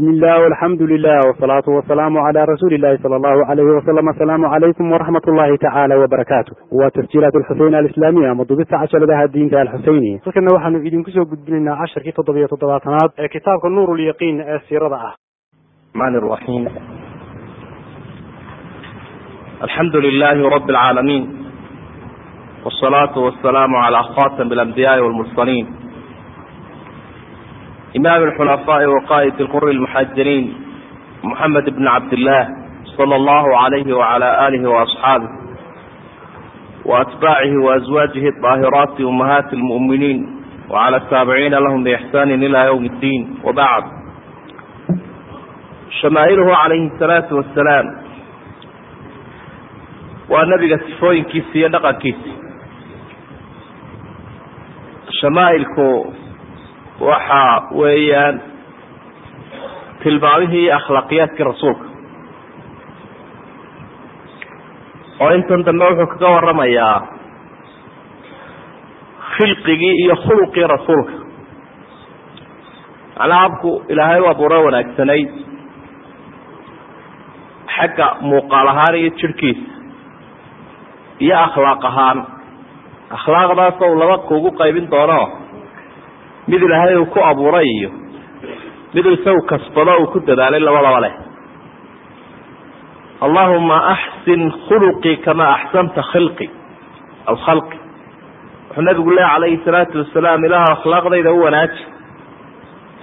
bismi illah alxamdu lilah wsalaatu wasalaamu cala rasuuli illahi sala allahu alayhi wasalam asalaamu calaykum waraxmat ullahi tacaala wabarakaatu waa tasjiilaat alxuseyn alslaamiya ama dubista cashaladaha diinta alxuseyni halkana waxaanu idinku soo gudbinaynaa casharkii toddobiyo toddobaatanaad ee kitaabka nuurulyaqiin ee siirada ah. Man raxiim alxamdu lilahi rabi alcaalamiin wsalaatu wasalaamu cala khatam alambiyaai walmursaliin imaam alxulafaa'i waqaa'id ilquri lmuxaajiriin moxamed ibn cabdillaah sala allahu calayhi wacalaa aalihi waasxaabih wa atbaacihi waaswaajihi daahiraati ummahaati lmu'miniin wacala ataabiciina lahum biixsaanin ilaa yowmi iddiin wabacd shamaa'iluhu calayhi asalaatu wassalaam waa nabiga sifooyinkiisi iyo dhaqankiisi shamaa'ilku waxa weeyaan tilmaamihii akhlaaqiyaadkii rasuulka. Oo intan dambe wuxuu kaga waramayaa khilqigii iyo khuluqii rasuulka. Macnaa abku ilaahay u abuuro wanaagsanayd xagga muuqaal ahaan iyo jirhkiisa iyo akhlaaq ahaan. Akhlaaqdaas ou laba kuugu qaybin doono mid ilaahay uu ku abuuray iyo miduu isagu kasbado uu ku dadaalay labadaba leh. Allahuma axsin khuluqii kamaa axsanta khilqi aw khalqi. Wuxuu nabigu leeya calayhi salaatu wasalaam ilaah akhlaaqdayda u wanaaji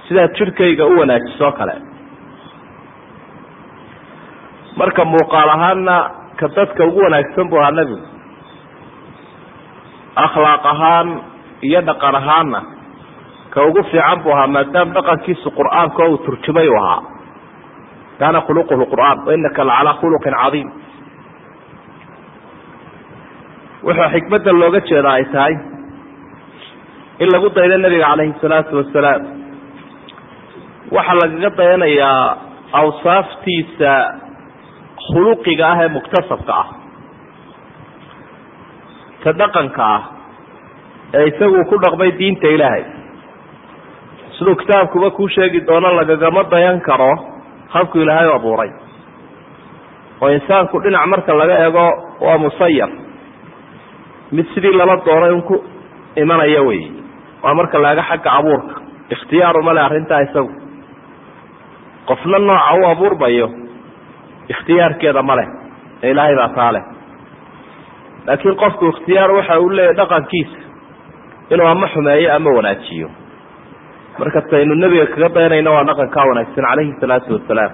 sidaad jirhkayga u wanaajisoo kale. Marka muuqaal ahaanna ka dadka ugu wanaagsan buu ahaa nebigu akhlaaq ahaan iyo dhaqan ahaanna ka ugu fiican buu ahaa maadaama dhaqankiisu qur'aanka uu turjumay u ahaa. Kaana khuluquhu qur'aan wainaka lacalaa khuluqin cadiim. Wuxuu xikmadda looga jeeda ay tahay in lagu daydo nebiga calayhi salaatu wasalaam waxaa lagaga dayanayaa awsaaftiisa khuluqiga ah ee muktasabka ah. Ta dhaqanka ah ee isagu ku dhaqmay diinta ilaahay siduu kitaabkuba kuu sheegi doono lagagama dayan karo habku ilaahay u abuuray. Oo insaanku dhinac marka laga eego waa musayar mid sidii lala doonay un ku imanaya wey waa marka la ego xagga abuurka. Ikhtiyaaru male arrintaa isagu. Qofna nooca u abuurmayo ikhtiyaarkeeda ma leh. Ee ilaahay baa taa leh. Laakiin qofku ikhtiyaar waxa uu leeyahy dhaqankiisa. Inuu ama xumeeyo ama wanaajiyo marka taynu nebiga kaga dayanayno waa dhaqankaa wanaagsan calayhi salaatu wasalaam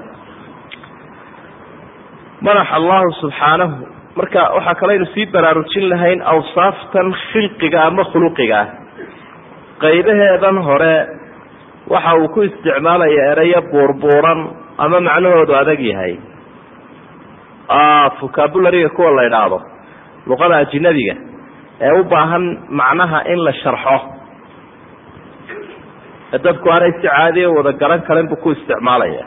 madax allahu subxaanahu. Marka waxaa kaleynu sii baraarujin lahayn awsaaftan khilqiga ama khuluqiga. Ah qaybaheedan hore waxa uu ku isticmaalaya ereyo buurbuuran ama macnahoodu adag yahay. Vocabulariga kuwa la idhaahdo luqada ajinabiga ee u baahan macnaha in la sharxo dadku aanay si caadiya wada garan karin buu ku isticmaalaya.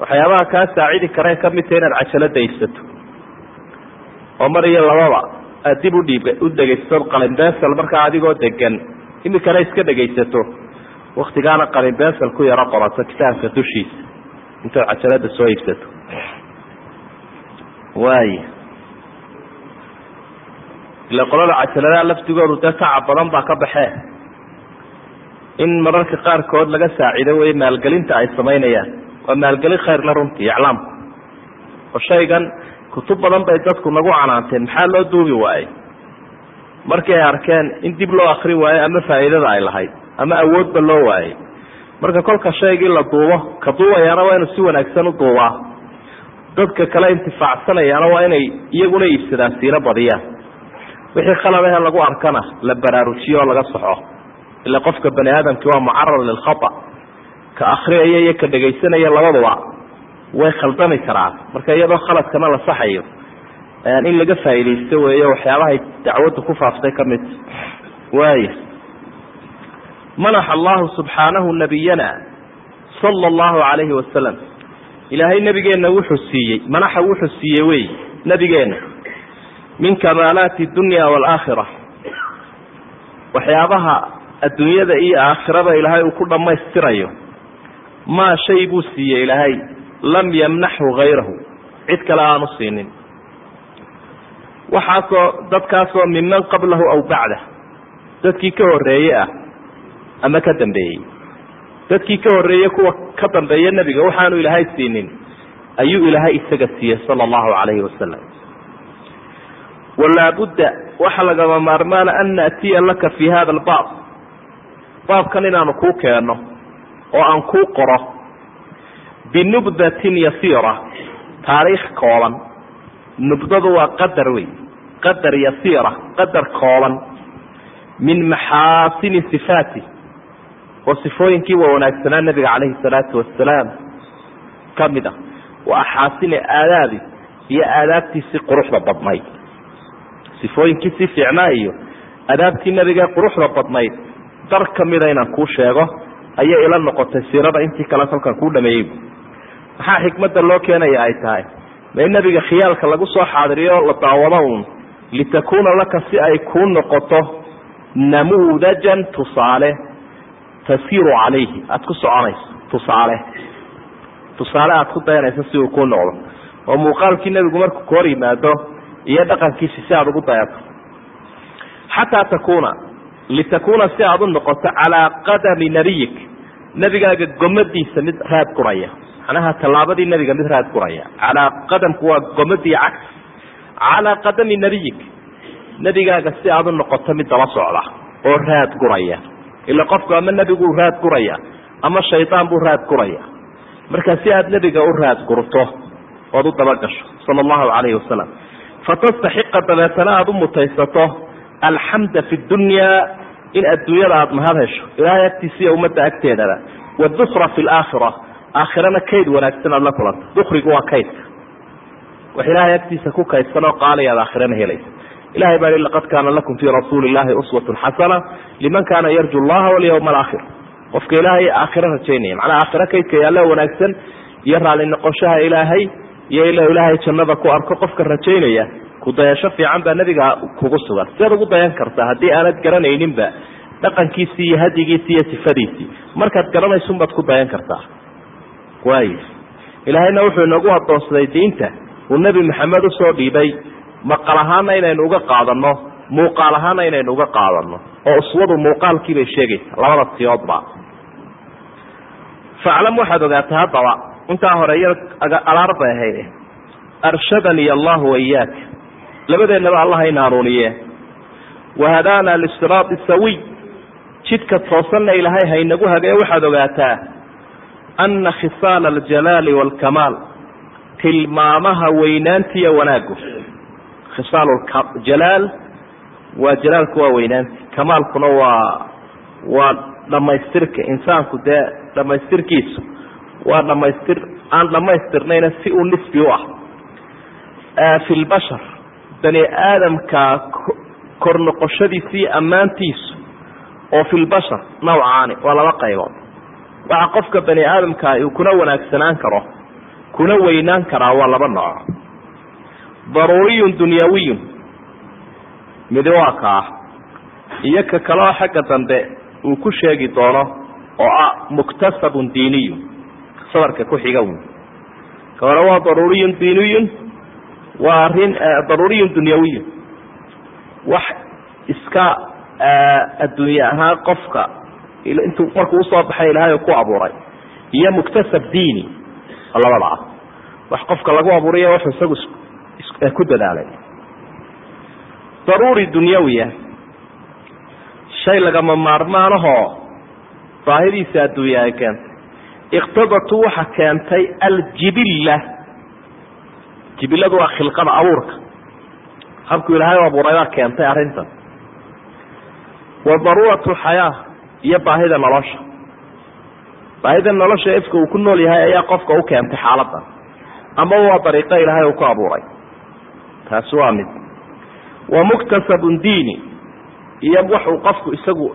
Waxyaabaha kaa saacidi karee ka mid taha inaad cajalada iibsato oo mar iyo lababa. Aad dib udhiib u dhegaysato qalinbensel markaa adigoo degan imikana iska dhegaysato. Waktigaana qalinbensel ku yaro qorato kitaabka dushiisa. Intaad cajalada soo iibsato. Waaya ila qolada cajaladaha laftigoodu dee tacab badan baa ka baxee in mararka qaarkood laga saacido wey maalgelinta ay samaynayaan. Waa maalgelin khayrla runtii iclaamku oo shaygan kutub badan bay dadku nagu canaanteen maxaa loo duubi waayey? Markii ay arkeen in dib loo akri waayo ama faa'iidada ay lahayd ama awoodba loo waayey. Marka kolka shaygii la duubo ka duubayaana waa inuu si wanaagsan u duubaa. Dadka kale intifaacsanayaana waa inay iyaguna iibsadaan siino badiyaan wixii khaladahe lagu arkana la baraarujiyo oo laga soxo ila qofka bani aadamki waa mucarad lilkhata ka akriyaya iyo ka dhegaysanaya labaduba way khaldami karaan. Marka iyadoo khaladkana la saxayo in laga faa'iidaysto weeyo waxyaabahay dacwadda ku faaftay ka mid waaya manaxa allahu subxaanahu nabiyana sala allahu calayhi wasalam ilaahay nabigeenna wuxuu siiyey manaxa wuxuu siiyey wey nabigeenna. Min kamaalaati dunya waalaakhira waxyaabaha adduunyada iyo aakhirada ilaahay uu ku dhammaystirayo. Maa shay buu siiyey ilaahay lam yamnaxhu hayrahu cid kale aanu siinin. Waxaasoo dadkaasoo minman qablahu aw bacdah dadkii ka horreeye ah ama ka dambeeyey. Dadkii ka horreeye kuwa ka dambeeya nebiga waxaanu ilaahay siinin. Ayuu ilaahay isaga siiyey sala allahu calayhi wasalam walaabudda waxa lagama maarmaana an naatiya laka fii hada albaab baabkan inaanu kuu keenno oo aan kuu qoro binubdatin yasiira taariikh kooban. Nubdadu waa qadar wey qadar yasiira qadar kooban. Min maxaasini sifaati oo sifooyinkii waa wanaagsanaa nabiga calayhi salaatu wasalaam ka mid a wa axaasini aadaabi iyo aadaabtiisii quruxda badnayd. Sifooyinkii sii fiicnaa iyo adaabtii nabiga quruxda badnayd dar ka mida inaan kuu sheego ayay ila noqotay siirada intii kale kolkan kuu dhameeyey. Maxaa xikmadda loo keenaya ay tahay? Ma in nabiga khiyaalka lagu soo xaadiriyo la daawado uun? Litakuuna laka si ay kuu noqoto namuudajan tusaale tasiiru calayhi. Aada ku soconayso tusaale. Tusaale aada ku dayanayso si uu kuu noqdo. Oo muuqaalkii nebigu markuu ku hor yimaado iyo dhaqankiisi si aada ugu dayato. Xataa takuuna litakuuna si aada u noqoto calaa qadami nabiyik nebigaaga gomadiisa mid raad guraya macnaha tallaabadii nebiga mid raad guraya calaa qadamku waa gomadii cagsi calaa qadami nabiyik nebigaaga si aada u noqoto mid daba socda oo raad guraya ila qofku ama nebiguu raad guraya ama shaydaan buu raad guraya marka si aada nebiga u raad gurto ood u dabagasho sala allahu calayhi wasalam fatastaxiqa dabeetana aada u mutaysato alxamda fi dunyaa in adduunyada aada mahad hesho. Ilaahay agtiisa ummadda agteedaba wadukra fi laakhira aakhirana kayd wanaagsan aada la kulanta dukrigu waa kaydka wax ilaahay agtiisa ku kaydsan oo aakhirana helaysa ilahay baa i laqad kaana lakum fii rasuuli illahi uswatun xasana liman kaana yarju llaha walyawma alaakhir qofka ilaahay aakhiro rajaynaya macnaa aakhiro kaydka yaalla wanaagsan iyo raalli noqoshaha ilaahay iyo ila ilaahay jannada ku arko qofka rajaynaya kudayasho fiican baa nebiga kugu sugan. Siaad ugu dayan kartaa haddii aanad garanayninba dhaqankiisii iyo hadyigiisii iyo sifadiisii markaad garanaysunbaad ku dayan kartaa. Waay ilaahayna wuxuu inoogu adoonsaday diinta uu nebi maxamed u soo dhiibay. Maqal ahaana inaynu uga qaadano muuqaal ahaana inaynu uga qaadano oo uswadu muuqaalkii bay sheegaysaa labada siyoodba faclam waxaad ogaataa haddaba intaa hore iyo alaar bay ahayd. Arshadanii allahu waiyaak labadeennaba allah ina hanuuniye wahadaana lisiraati sawiy jidka toosanna ilaahay haynagu hagee waxaad ogaataa ana khisaala aljalaali waalkamaal tilmaamaha weynaantiiyo wanaaggu. Khisaal jalaal waa jalaalku waa weynaanti kamaalkuna waa waa dhamaystirka insaanku dee dhamaystirkiisu waa dhamaystir aan dhamaystirnayna si uu nisbi u ah. Fi lbashar bani aadamka kor noqoshadiisa iyo ammaantiisu oo fi lbashar nawcaani waa laba qaybood. Waxa qofka bani aadamkaa uu kuna wanaagsanaan karo kuna weynaan karaa waa laba nooc. Daruuriyun dunyawiyun midi waa ah iyo ka kaleo xagga dambe uu ku sheegi doono oo ah muktasabun diiniyun sadarka ku xiga wy ka hore waa daruuriyun diiniyun waa arrin daruuriyun dunyawiyun wax iska adduunye ahaan qofka intuu markuu u soo baxay ilaahay ku abuuray. Iyo muktasab diini labada ah. Wax qofka lagu abuuriya wuxuu isagu ku dadaalay. Daruuri dunyawiya shay lagama maarmaanahoo baahidiisa adduunya ay keentay. Iqtadatu waxa keentay aljibilla jibiladu waa khilqada abuurka. Habkuu ilaahay u abuuray baa keentay arrintan. Wa daruuratu xayaa iyo baahida nolosha. Baahida nolosha efka uu ku nool yahay ayaa qofka u keentay xaaladan ama waa dariiqo ilaahay uu ku abuuray. Taasi waa mid. Wa muktasabun diini. Iyo waxuu qofku isagu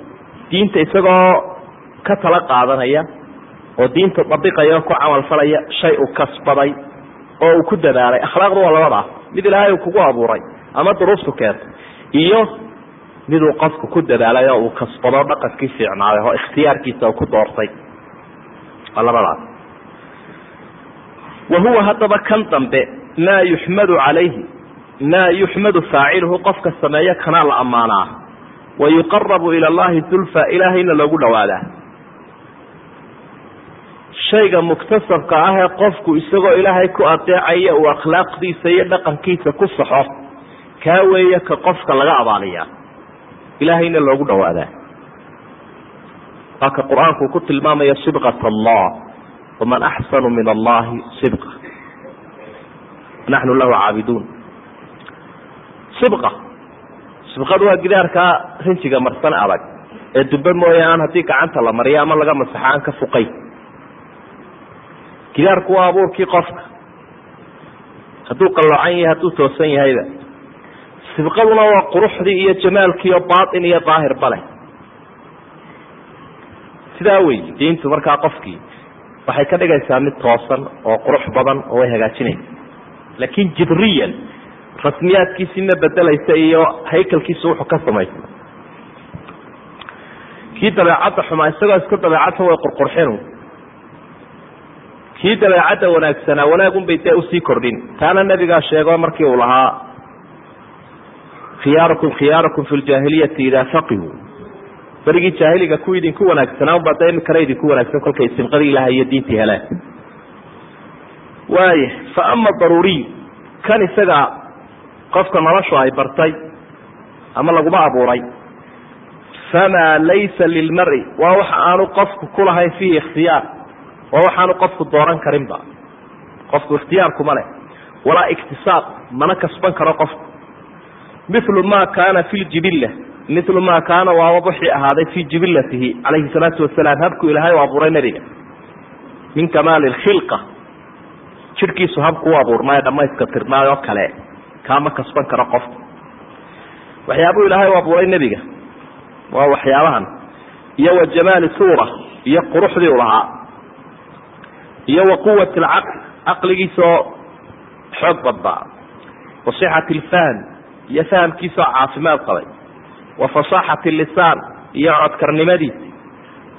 diinta isagoo ka tala qaadanaya oo diinta dabiqaya oo ku camalfalaya shay uu kasbaday oo uu ku dadaalay. Akhlaaqdu waa labadaa mid ilaahay uu kugu abuuray ama duruuftu keentay iyo miduu qofku ku dadaalay oo uu kasbado dhaqankii fiicnaaday oo ikhtiyaarkiisa uu ku doortay. Waa labadaas wa huwa haddaba kan dambe maa yuxmadu calayhi maa yuxmadu faaciluhu qofka sameeyo kanaa la ammaanaa. Wa yuqarabu ila allahi zulfa ilaahayna loogu dhawaadaa shayga muktasabka ah ee qofku isagoo ilaahay ku adeecaya uu akhlaaqdiisa iyo dhaqankiisa ku saxo kaa weeye ka qofka laga abaaliyaa ilaahayna loogu dhawaadaa. Waa qur'aanku ku tilmaamaya sibqat allah waman axsanu min allahi sibqa naxnu lahu caabiduun. Sibqa sibqadu waa gidaarkaa rinjiga marsan adag. Ee dube mooye aan haddii gacanta la mariyo ama laga masaxo aan ka fuqay gidaarku waa abuurkii qofka hadduu qalloocan yahay hadduu toosan yahayba. Sibqaduna waa quruxdii iyo jamaalkiiyo baatin iyo daahirba leh. Sidaa wey diintu markaa qofkii waxay ka dhigaysaa mid toosan oo qurux badan oo way hagaajinaysa laakiin jibriyan rasmiyaadkiisii ma bedelaysa iyo haykalkiisu wuxuu ka samaysa kii dabeecadda xumaa isagoo iska dabeecadta way qurqurxinu kii dabeecadda wanaagsanaa wanaagunbay dee u sii kordhin. Taana nebigaa sheego markii uu lahaa khiyaarukum khiyaarukum fi ljaahiliyati idaa faqihuu berigii jaahiliga ku idinku wanaagsanaa unbaa da imikana idinku wanaagsan kolkay simqadii ilahay iyo diintii heleen. Waaya fa ama daruuriy kan isaga qofka noloshu ay bartay ama laguma abuuray famaa laysa lilmari waa waxa aanu qofku kulahayn fiihi ikhtiyaar waa waxaanu qofku dooran karinba. Qofku ikhtiyaarkuma leh. Walaa iktisaab mana kasban karo qofku. Milu ma kaana fi ljibilla milu ma kaana waaba wixii ahaaday fii jibilatihi. Calayhi salaatu wasalaam habku ilaahay u abuuray nebiga. Min kamaali lkhilqa jidhkiisu habku u abuurmaayo dhamayska tirnaayoo kale. Kaama kasban karo qofku. Waxyaabuu ilaahay u abuuray nebiga. Waa waxyaabahan. Iyo wa jamaali suura. Iyo quruxdii u lahaa iyo wa quwati alcaql caqligiisaoo xoog badbaa wa sixati alfahm iyo fahamkiisaoo caafimaad qabay wa fasaaxati lisaan iyo codkarnimadiisa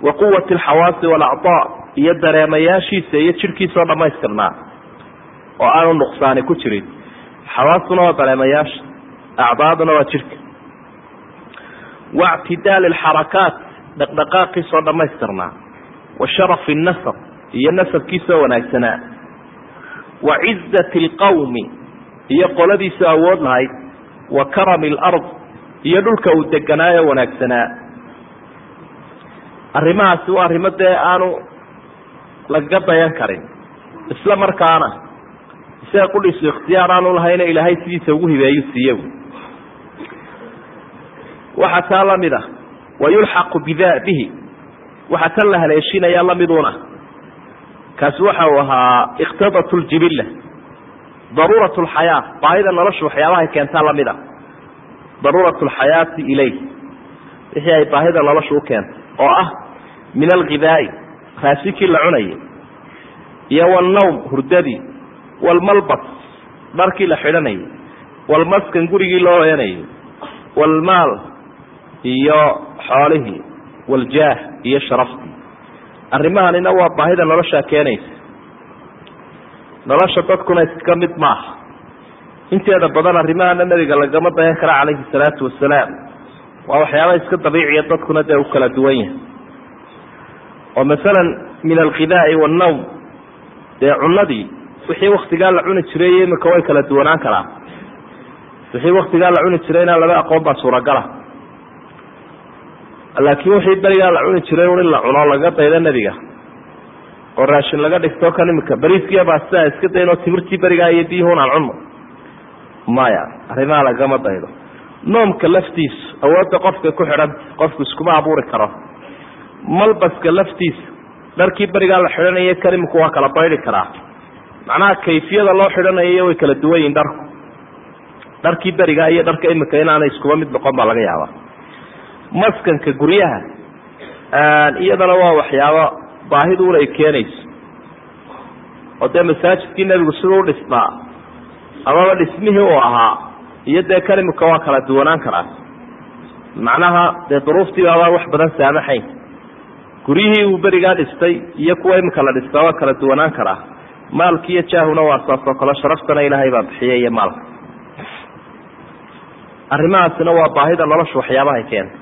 wa quwati alxawaasi walacdaa iyo dareemayaashiisa iyo jidhkiisaoo dhammaystirnaa oo aanu nuqsaani ku jirin. Xawaastuna waa dareemayaasha acdaaduna waa jidhka wa ctidaali alxarakaat dhaqdhaqaaqiisoo dhammaystirnaa wa sharafi nasab iyo nasabkiisoo wanaagsanaa wa cizati alqawmi iyo qoladiisu awood lahayd wa karami alard iyo dhulka uu deganaayo wanaagsanaa arrimahaasi waa arrimo dee aanu lagaga dayan karin. Isla markaana isaga qudhiisu ikhtiyaar aanu lahayna ilaahay sidiisa ugu hibeeyu siiye waxaa taa la mid ah wa yulxaqu bida bihi waxaa tan la haleeshinayaa lamiduuna kaasi waxa uu ahaa ikhtadat ljibilla daruurat lxayaa baahida nolosha waxyaabahay keentaa la mid a daruurat lxayaati ilayh wixii ay baahida nolosha u keentay oo ah min alghidaai raasinkii la cunayay iyo walnawm hurdadii walmalbas dharkii la xidhanayay walmaskan gurigii loo heenayay walmaal iyo xoolihii waljaah iyo sharaftii arrimahanina waa baahida noloshaa keenaysa nolosha dadkuna iska mid maaha inteeda badan arrimahana nebiga lagama dayan kara calayhi salaatu wasalaam waa waxyaaba iska dabiiciya dadkuna dee u kala duwan yahay. Oo masalan min alghidaai wannawm. Dee cunadii wixii waktigaa la cuni jiray iyo imika way kala duwanaan karaa wixii waktigaa la cuni jirayna laba aqoon baa suuragala laakiin wixii berigaa la cuni jiray un in la cuno laga daydo nebiga. Oo raashin laga dhigto kan imika. Bariiskiya baa sidaa iska daynoo timirtii berigaa iyo biyuhun aan cunno. Maya arrimaha lagama daydo. Noomka laftiisu awoodda qofkay ku xidhanta qofku iskuma abuuri karo. Malbaska laftiisa dharkii berigaa la xidhanayo kan imika waa kala baydi karaa. Macnaha kayfiyada loo xidhanayo way kala duwan yihiin dharku. Dharkii berigaa iyo dharka imika inaanay iskuba mid noqon baa laga yaabaa maskanka guryaha iyadana waa waxyaabo baahiduuna ay keenayso. Oo dee masaajidkii nebigu siduu dhisnaa amaba dhismihii uu ahaa iyo dee kan waa kala duwanaan karaa. Macnaha dee duruuftii baabaan wax badan saamaxayn guryihii uu berigaa dhistay iyo kuwa imika la dhistaa waa kala duwanaan karaa. Maalki iyo jaahuna waa saasoo kale sharaftana ilaahay baa bixiya iyo maalka. Arrimahaasina waa baahida noloshu waxyaabahay keenta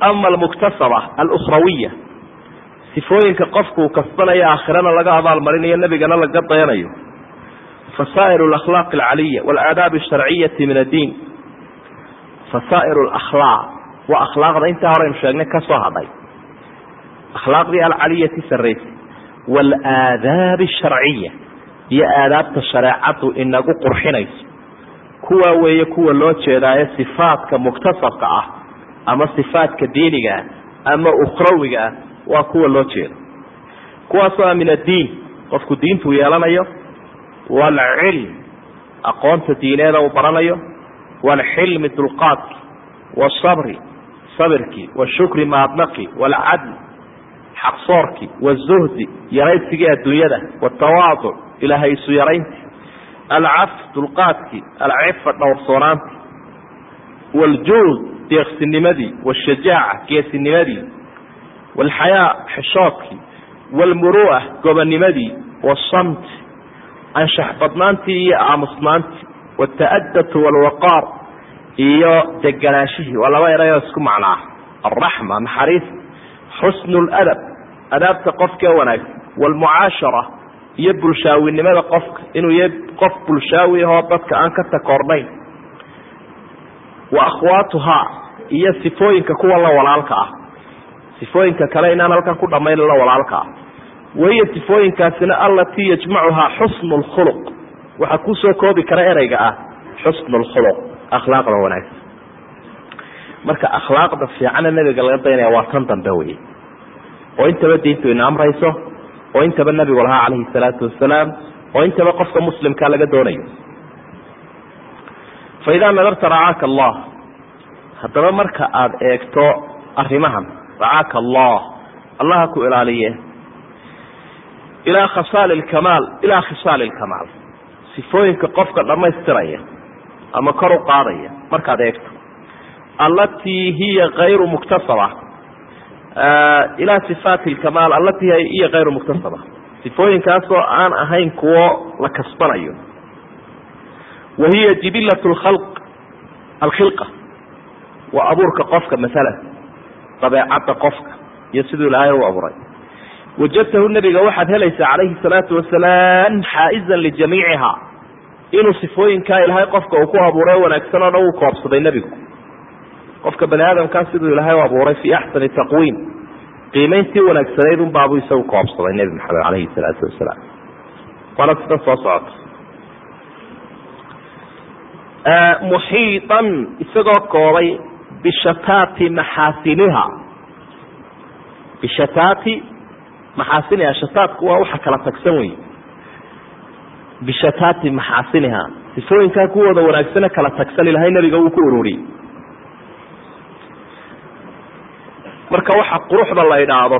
ama almuktasaba alukhrawiya sifooyinka qofku uu kasbanayo aakhirana laga abaalmarinayo nebigana laga dayanayo fasaa'iru alakhlaaqi alcaliya waalaadaabi asharciyati min addiin fasaa'iru alakhlaaq waa akhlaaqda intaa horeynu sheegnay ka hadhay akhlaaqdii alcaliyati sarraysay waalaadaabi asharciya iyo aadaabta shareecadu inagu qurxinayso kuwaa weeye kuwa loo jeedaayo sifaadka muktasabka ah ama sifaadka diinigaa ama ukhrawiga ah waa kuwa loo jeedo. Kuwaasoo ah min addiin qofku diintuu yeelanayo waalcilm aqoonta diineeda uu baranayo waalxilmi dulqaadki wasabri sabirkii washukri maadnaqi waalcadl xaqsoorki wazuhdi yaraysigii adduunyada watawaaduc ilaahay isu yaraynti alcaf dulqaadkii alcifa dhowrsoonaanti waaljuud deeqsinimadii washajaaca geesinimadii waalxayaa xishoodkii waalmuru'a gobonimadii waasamti anshax iyo aamusnaantii wataadatu waalwaqaar iyo deganaashihii waa laba erayoo isku macnaa. Alraxma naxariis xusnu ladab adaabta qofkee wanaagsan waalmucaashara iyo bulshaawinimada qofka. Inuu yahay qof bulshaawi ahoo dadka aan ka takoornayn wa akhwaatuhaa iyo sifooyinka kuwa la walaalka ah. Sifooyinka kale inaan halkan ku dhammayn la walaalka ah. Wahiya sifooyinkaasina allatii yajmacuhaa xusnu lkhuluq waxaa ku soo koobi kara ereyga ah xusnu lkhuluq akhlaaqda wanaagsan. Marka akhlaaqda fiicana nebiga laga daynaya waa tan dambe wey oo intaba diintu ina amrayso oo intaba nabigu lahaa calayhi salaatu wasalaam oo intaba qofka muslimkaa laga doonayo fa idaa nadarta racaaka allah haddaba marka aada eegto arrimahan racaaka allah allaha ku ilaaliye ilaa khasaali lkamaal ilaa khisaali lkamaal sifooyinka qofka dhammaystiraya ama kor u qaadaya markaad eegto allatii hiya kayru muktasaba ilaa sifaati lkamaal allatii hiya kayru muktasaba sifooyinkaasoo aan ahayn kuwo la kasbanayo wa hiya jibilat lkhalq alkhilqa waa abuurka qofka masalan dabeecadda qofka iyo siduu ilaahay u abuuray wajadtahu nabiga waxaad helaysaa calayhi salaatu wasalaam xaa'izan lijamiiciha inuu sifooyinkaa ilaahay qofka uu ku abuuray wanaagsan oo dhan uu koobsaday nebigu qofka bani aadamkaa siduu ilaahay u abuuray fii axsani taqwiim qiimayntii wanaagsanayd un baabuu isagu koobsaday nebi maxamed calayhi salaatu wasalaam waana sida soo socota muxiiطan isagoo koobay bishataati maxaasiniha bishataati maxaasiniha shataatku waa waxa kala tagsan wey bishataati maxaasiniha sifooyinkaa kuwooda wanaagsane kala tagsan ilahay nebiga wuu ku ururiyey marka waxa quruxda la idhaahdo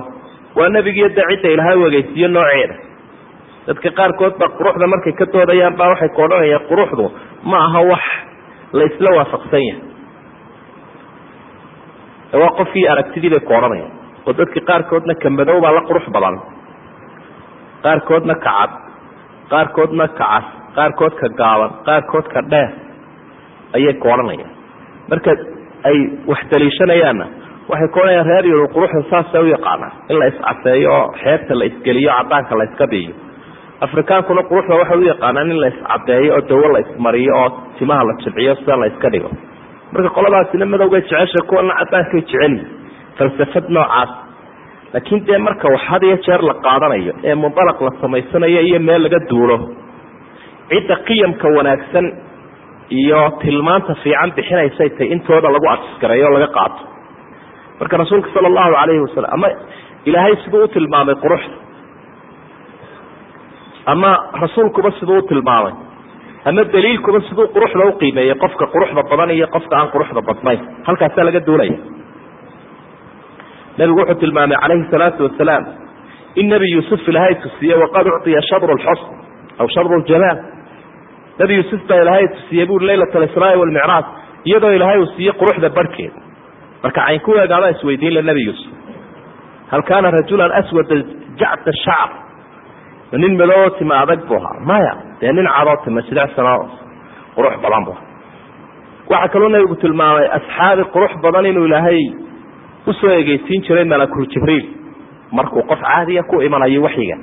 waa nebigiiyo de cidda ilaahay wegeysiiyo nooceeda dadka qaarkood ba quruxda markay ka doodayaan baa waxay ka odhanayaan quruxdu ma aha wax la isla waafaqsan yahay. Waa qofkii aragtidii bay ku odhanayaan. Oo dadka qaarkoodna ka madow baa la qurux badan. Qaarkoodna ka cad. Qaarkoodna ka cas. Qaarkood ka gaaban. Qaarkood ka dheer. Ayay ku odhanayaan. Marka ay wax daliishanayaanna waxay ku odhanayaan reer yurub quruxda saasa u yaqaanaa in la iscaseeyo oo xeebta la isgeliyo cadaanka la iska biiyo afrikaankuna quruxda waxay u yaqaanaan in la iscadeeyo oo dawo la ismariyo oo timaha la jilciyo sida la iska dhigo. Marka qoladaasina madowgay jecesha kuwana cadaankay jeceliyi falsafad noocaas. Laakiin dee marka wax had iyo jeer la qaadanayo ee mundalaq la samaysanayo iyo meel laga duulo cidda qiyamka wanaagsan iyo tilmaanta fiican bixinaysay tay intooda lagu ajiskareeyo o laga qaato. Marka rasuulka sala allahu calayhi wasalam ama ilaahay siduu u tilmaamay quruxda ama rasuulkuba siduu tilmaamay. Ama daliilkuba siduu quruxda uqiimeeyey qofka quruxda badan iyo qofka aan quruxda badnayn halkaasaa laga duulaya nabigu wuxuu tilmaamay calayhi salaatu wasalaam in nebi yuusuf ilaahay tusiye waqad ucطiya shadru lxusn aw shadru ljamaal nebi yuusuf baa ilaahay tusiye bui laylat alisraa walmicraaj iyadoo ilaahay uu siiye quruxda barhkeeda marka cayn ku eegaadaa isweydiin le nebi yuusuf. Hal kaana rajulan aswada jacda shacr nin madoo tima adag buu ahaa maya dee nin cadoo tima silicsanoo qurux badan bu waxaa kaloo nabigu tilmaamay asxaabi qurux badan inuu ilaahay u soo egeysiin jiray malakul jibriil. Markuu qof caadiya ku imanayo waxyiga.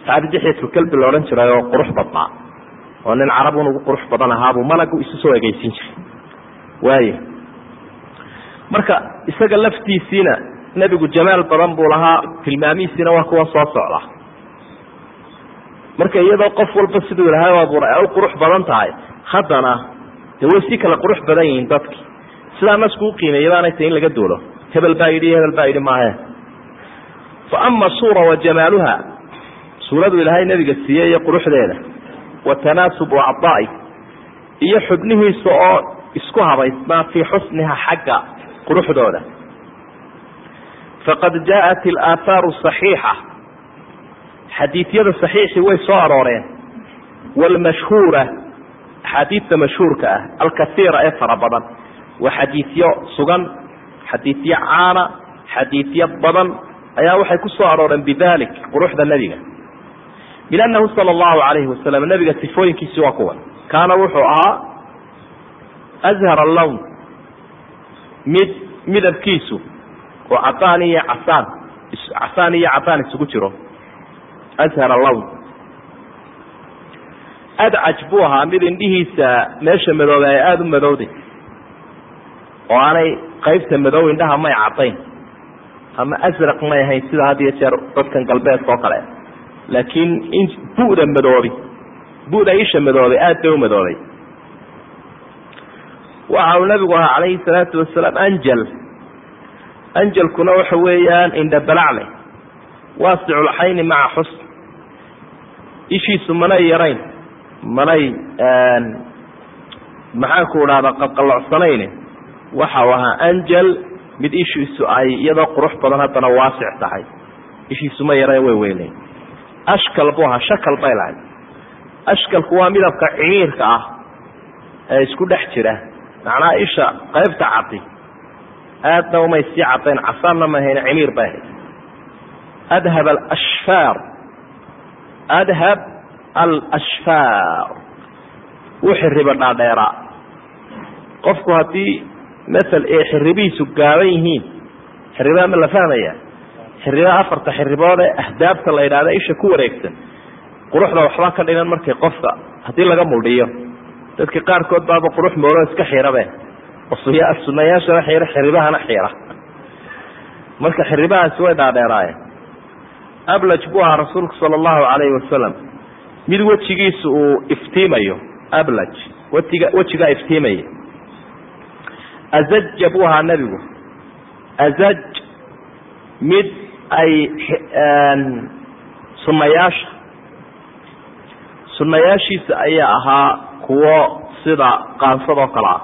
Asxaabi dixyatu kalbi la odhan jiray oo qurux badnaa. Oo nin carabun ugu qurux badan ahaabuu malagu isu soo egeysiin jiray. Waaya marka isaga laftiisiina nebigu jamaal badan buu lahaa tilmaamihiisiina waa kuwa soo socda marka iyadoo qof walba siduu ilahay abuuray ay u qurux badan tahay. Haddana de way si kala qurux badan yihiin dadki. Sidaa nasku uqiimeeya baanay tahy in laga duulo. Hebel baa yidhi hebel baa yidhi maahe fa ama suura wa jamaaluha suuradu ilaahay nebiga siiyey iyo quruxdeeda wa tanaasubu acdaai iyo xubnihiisa oo isku habaysnaa fii xusniha xagga quruxdooda. Faqad jaaءat ilaahaaru صaxiixa xadiidyada saxiixii way soo arooreen. Wlmashhuura axaadiidta mashhuurka ah alkaiira ee fara badan. Waa xadiidyo sugan xadiidyo caana xadiidyo badan ayaa waxay ku soo arooreen bidalik quruxda nebiga. Bilannahu sala allahu calayhi wasalam nebiga sifooyinkiisi waa kuwan. Kaana wuxuu ahaa ashar allown mid midabkiisu oo cadaan iyo casaan casaan iyo cadaan isugu jiro ashar allown adcaj buu ahaa mid indhihiisa meesha madoobe ay aada u madowday. Oo aanay qaybta madow indhaha may caddayn. Ama asraq may ahayn sida had iyo jeer dadkan galbeedka oo kale. Laakiin in bu'da madoobi bu'da isha madoobay aada bay u madoobay waxa uu nabigu ahaa calayhi salaatu wasalaam anjal. Anjalkuna waxa weeyaan indhabalacle waasiculxayni maca xusn ishiisu manay yarayn. Manay maxaanku idhahda qalqalocsanayn waxa uu ahaa anjal mid ishiisu ay iyadoo qurux badan haddana waasic tahay. Ishiisu ma yarayn way weyneyn. Ashkal buu ahaa shakal bay lahayd. Ashkalku waa midabka ciriirka ah ee isku dhex jira. Macnaha isha qaybta cadi aadna umay sii cadayn casaanna ma ahayn cimiir bay ahayd. Adhab alashfaar adhab alashfaar wuu xiriba dhaadheeraa qofku haddii mael ee xiribihiisu gaaban yihiin xiribaha ma la fahmaya xiribaha afarta xiribood ee ahdaabta la yidhahda isha ku wareegsan quruxda waxba ka dhigan markay qofka haddii laga muldhiyo dadka qaarkood baaba qurux moolo iska xirabe sunayaashana xira xiribahana xira marka xiribahaasi way dhaadheeraayeen ablaj buu ahaa rasuulku sala allahu calayhi wasalam mid wejigiisu uu iftiimayo ablaj. Wetiga wejigaa iftiimaya azaja buu ahaa nebigu. Azaj mid ay sunayaasha sunayaashiisa ayaa ahaa kuwo sida qaansadoo kale ah.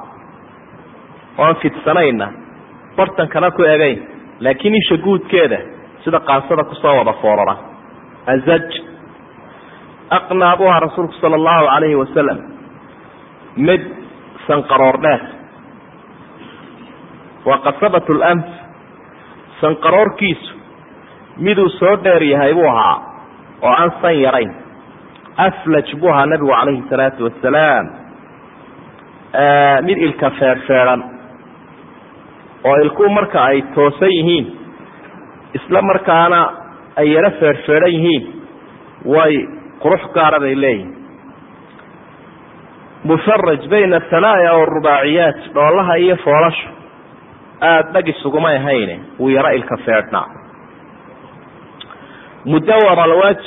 Oan fidsanayna bartankana ku egayn laakiin isha guudkeeda sida qaansada ku soo wada foorara. Azaj. Aqnaa buu ahaa rasuulku sala allahu calayhi wasalam mid sanqaroor dheer waa qasabat lanf sanqaroorkiisu miduu soo dheer yahay buu ahaa oo aan san yarayn. Aflaj buu ahaa nabigu calayhi salaatu wasalaam mid ilka feedhfeedhan oo ilkuhu marka ay toosan yihiin isla markaana ay yaro feedhfeedhan yihiin way qurux gaara bay leeyihiin musharaj bayna athanaaya warubaaciyaat dhoolaha iyo foolasha aada dhag isugumay ahayne wuu yaro ilka feedhnaa. Mudawar alwaj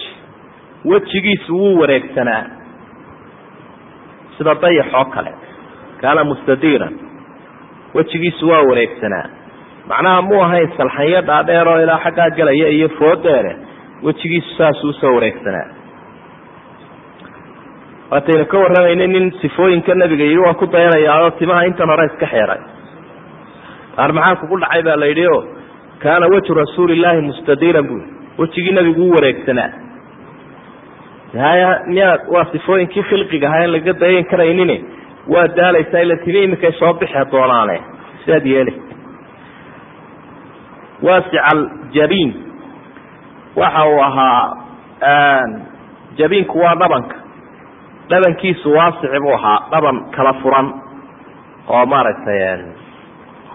wejigiisu wuu wareegsanaa sida dayaxoo kale kaana mustadiiran wejigiisu waa wareegsanaa macnaha mu ahayn salxanyo dhaadheer oo ilaa xaggaa gelaya iyo foodeere wejigiisu saasuu u soo wareegsanaa. Waataynu ka warramayna nin sifooyinka nabiga yidhi waan ku dayanayaa oo timaha intan hore iska xeeray. Qaar maxaa kugu dhacay baa la yidhi o kaana wejhu rasuulillaahi mustadiiran bui wejigii nabigu u wareegsanaa. Haya miyaad waa sifooyinkii khilqiga ahaa en laga dayan karaynin waa daalaysaa ila timi iminkay soo bixi doonaane sidaad yeeli waasica aljabiin waxa uu ahaa jabiinku waa dhabanka. Dhabankiisu waasici buu ahaa dhaban kala furan oo maaragtay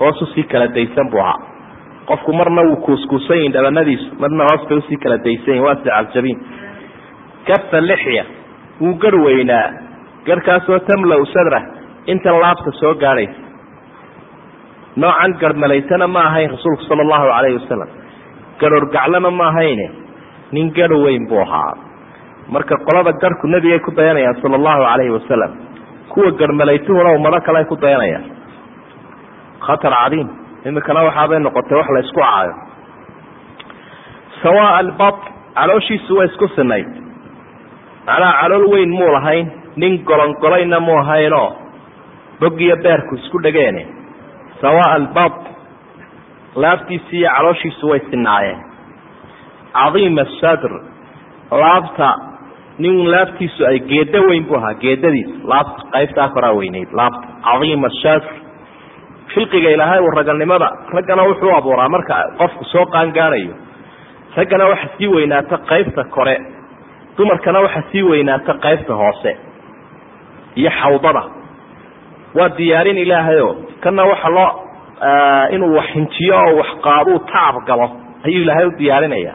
hoos u sii kala daysan buu ahaa. Qofku marna wuu kuuskuusan yihiin dhabanadiisu marna hoos bay u sii kala daysan yihiin waasica aljabiin kafa lixya wuu garh weynaa garhkaasoo tamla-u sadra inta laabta soo gaadhaysa noocan garhmalaysana ma ahayn rasuulku sala allahu calayhi wasalam garhorgaclana ma ahayne. Nin garh weyn buu ahaa. Marka qolada garhku nebigay ku dayanayaan sala allahu calayhi wasalam kuwa garhmalaytuhuna ummado kale ay ku dayanayaan. Khatar cadiim. Imikana waxaabay noqotay wax la isku caayo. Sawaa albat calooshiisu waa isku sinayd macnaha calool weyn muu lahayn nin golongolayna mu ahaynoo bog iyo beerku isku dhegeene sawaa albat laabtiisi iyo calooshiisu way sinaayeen. Cadiima sadr laabta nin laabtiisu ay geedo weyn buu ahaa geedadiis laabta qaybtaa koraa weyneyd laabta cadiima sadr khilqiga ilaahay uu raganimada raggana wuxuu abuuraa marka qofku soo qaangaanayo raggana waxa sii weynaata qaybta kore. Dumarkana waxa sii weynaata qaybta hoose. Iyo xawdada waa diyaarin ilaahayo. Kana waxa loo inuu wax hinjiyo oo wax qaaduu tacab galo. Ayuu ilaahay u diyaarinaya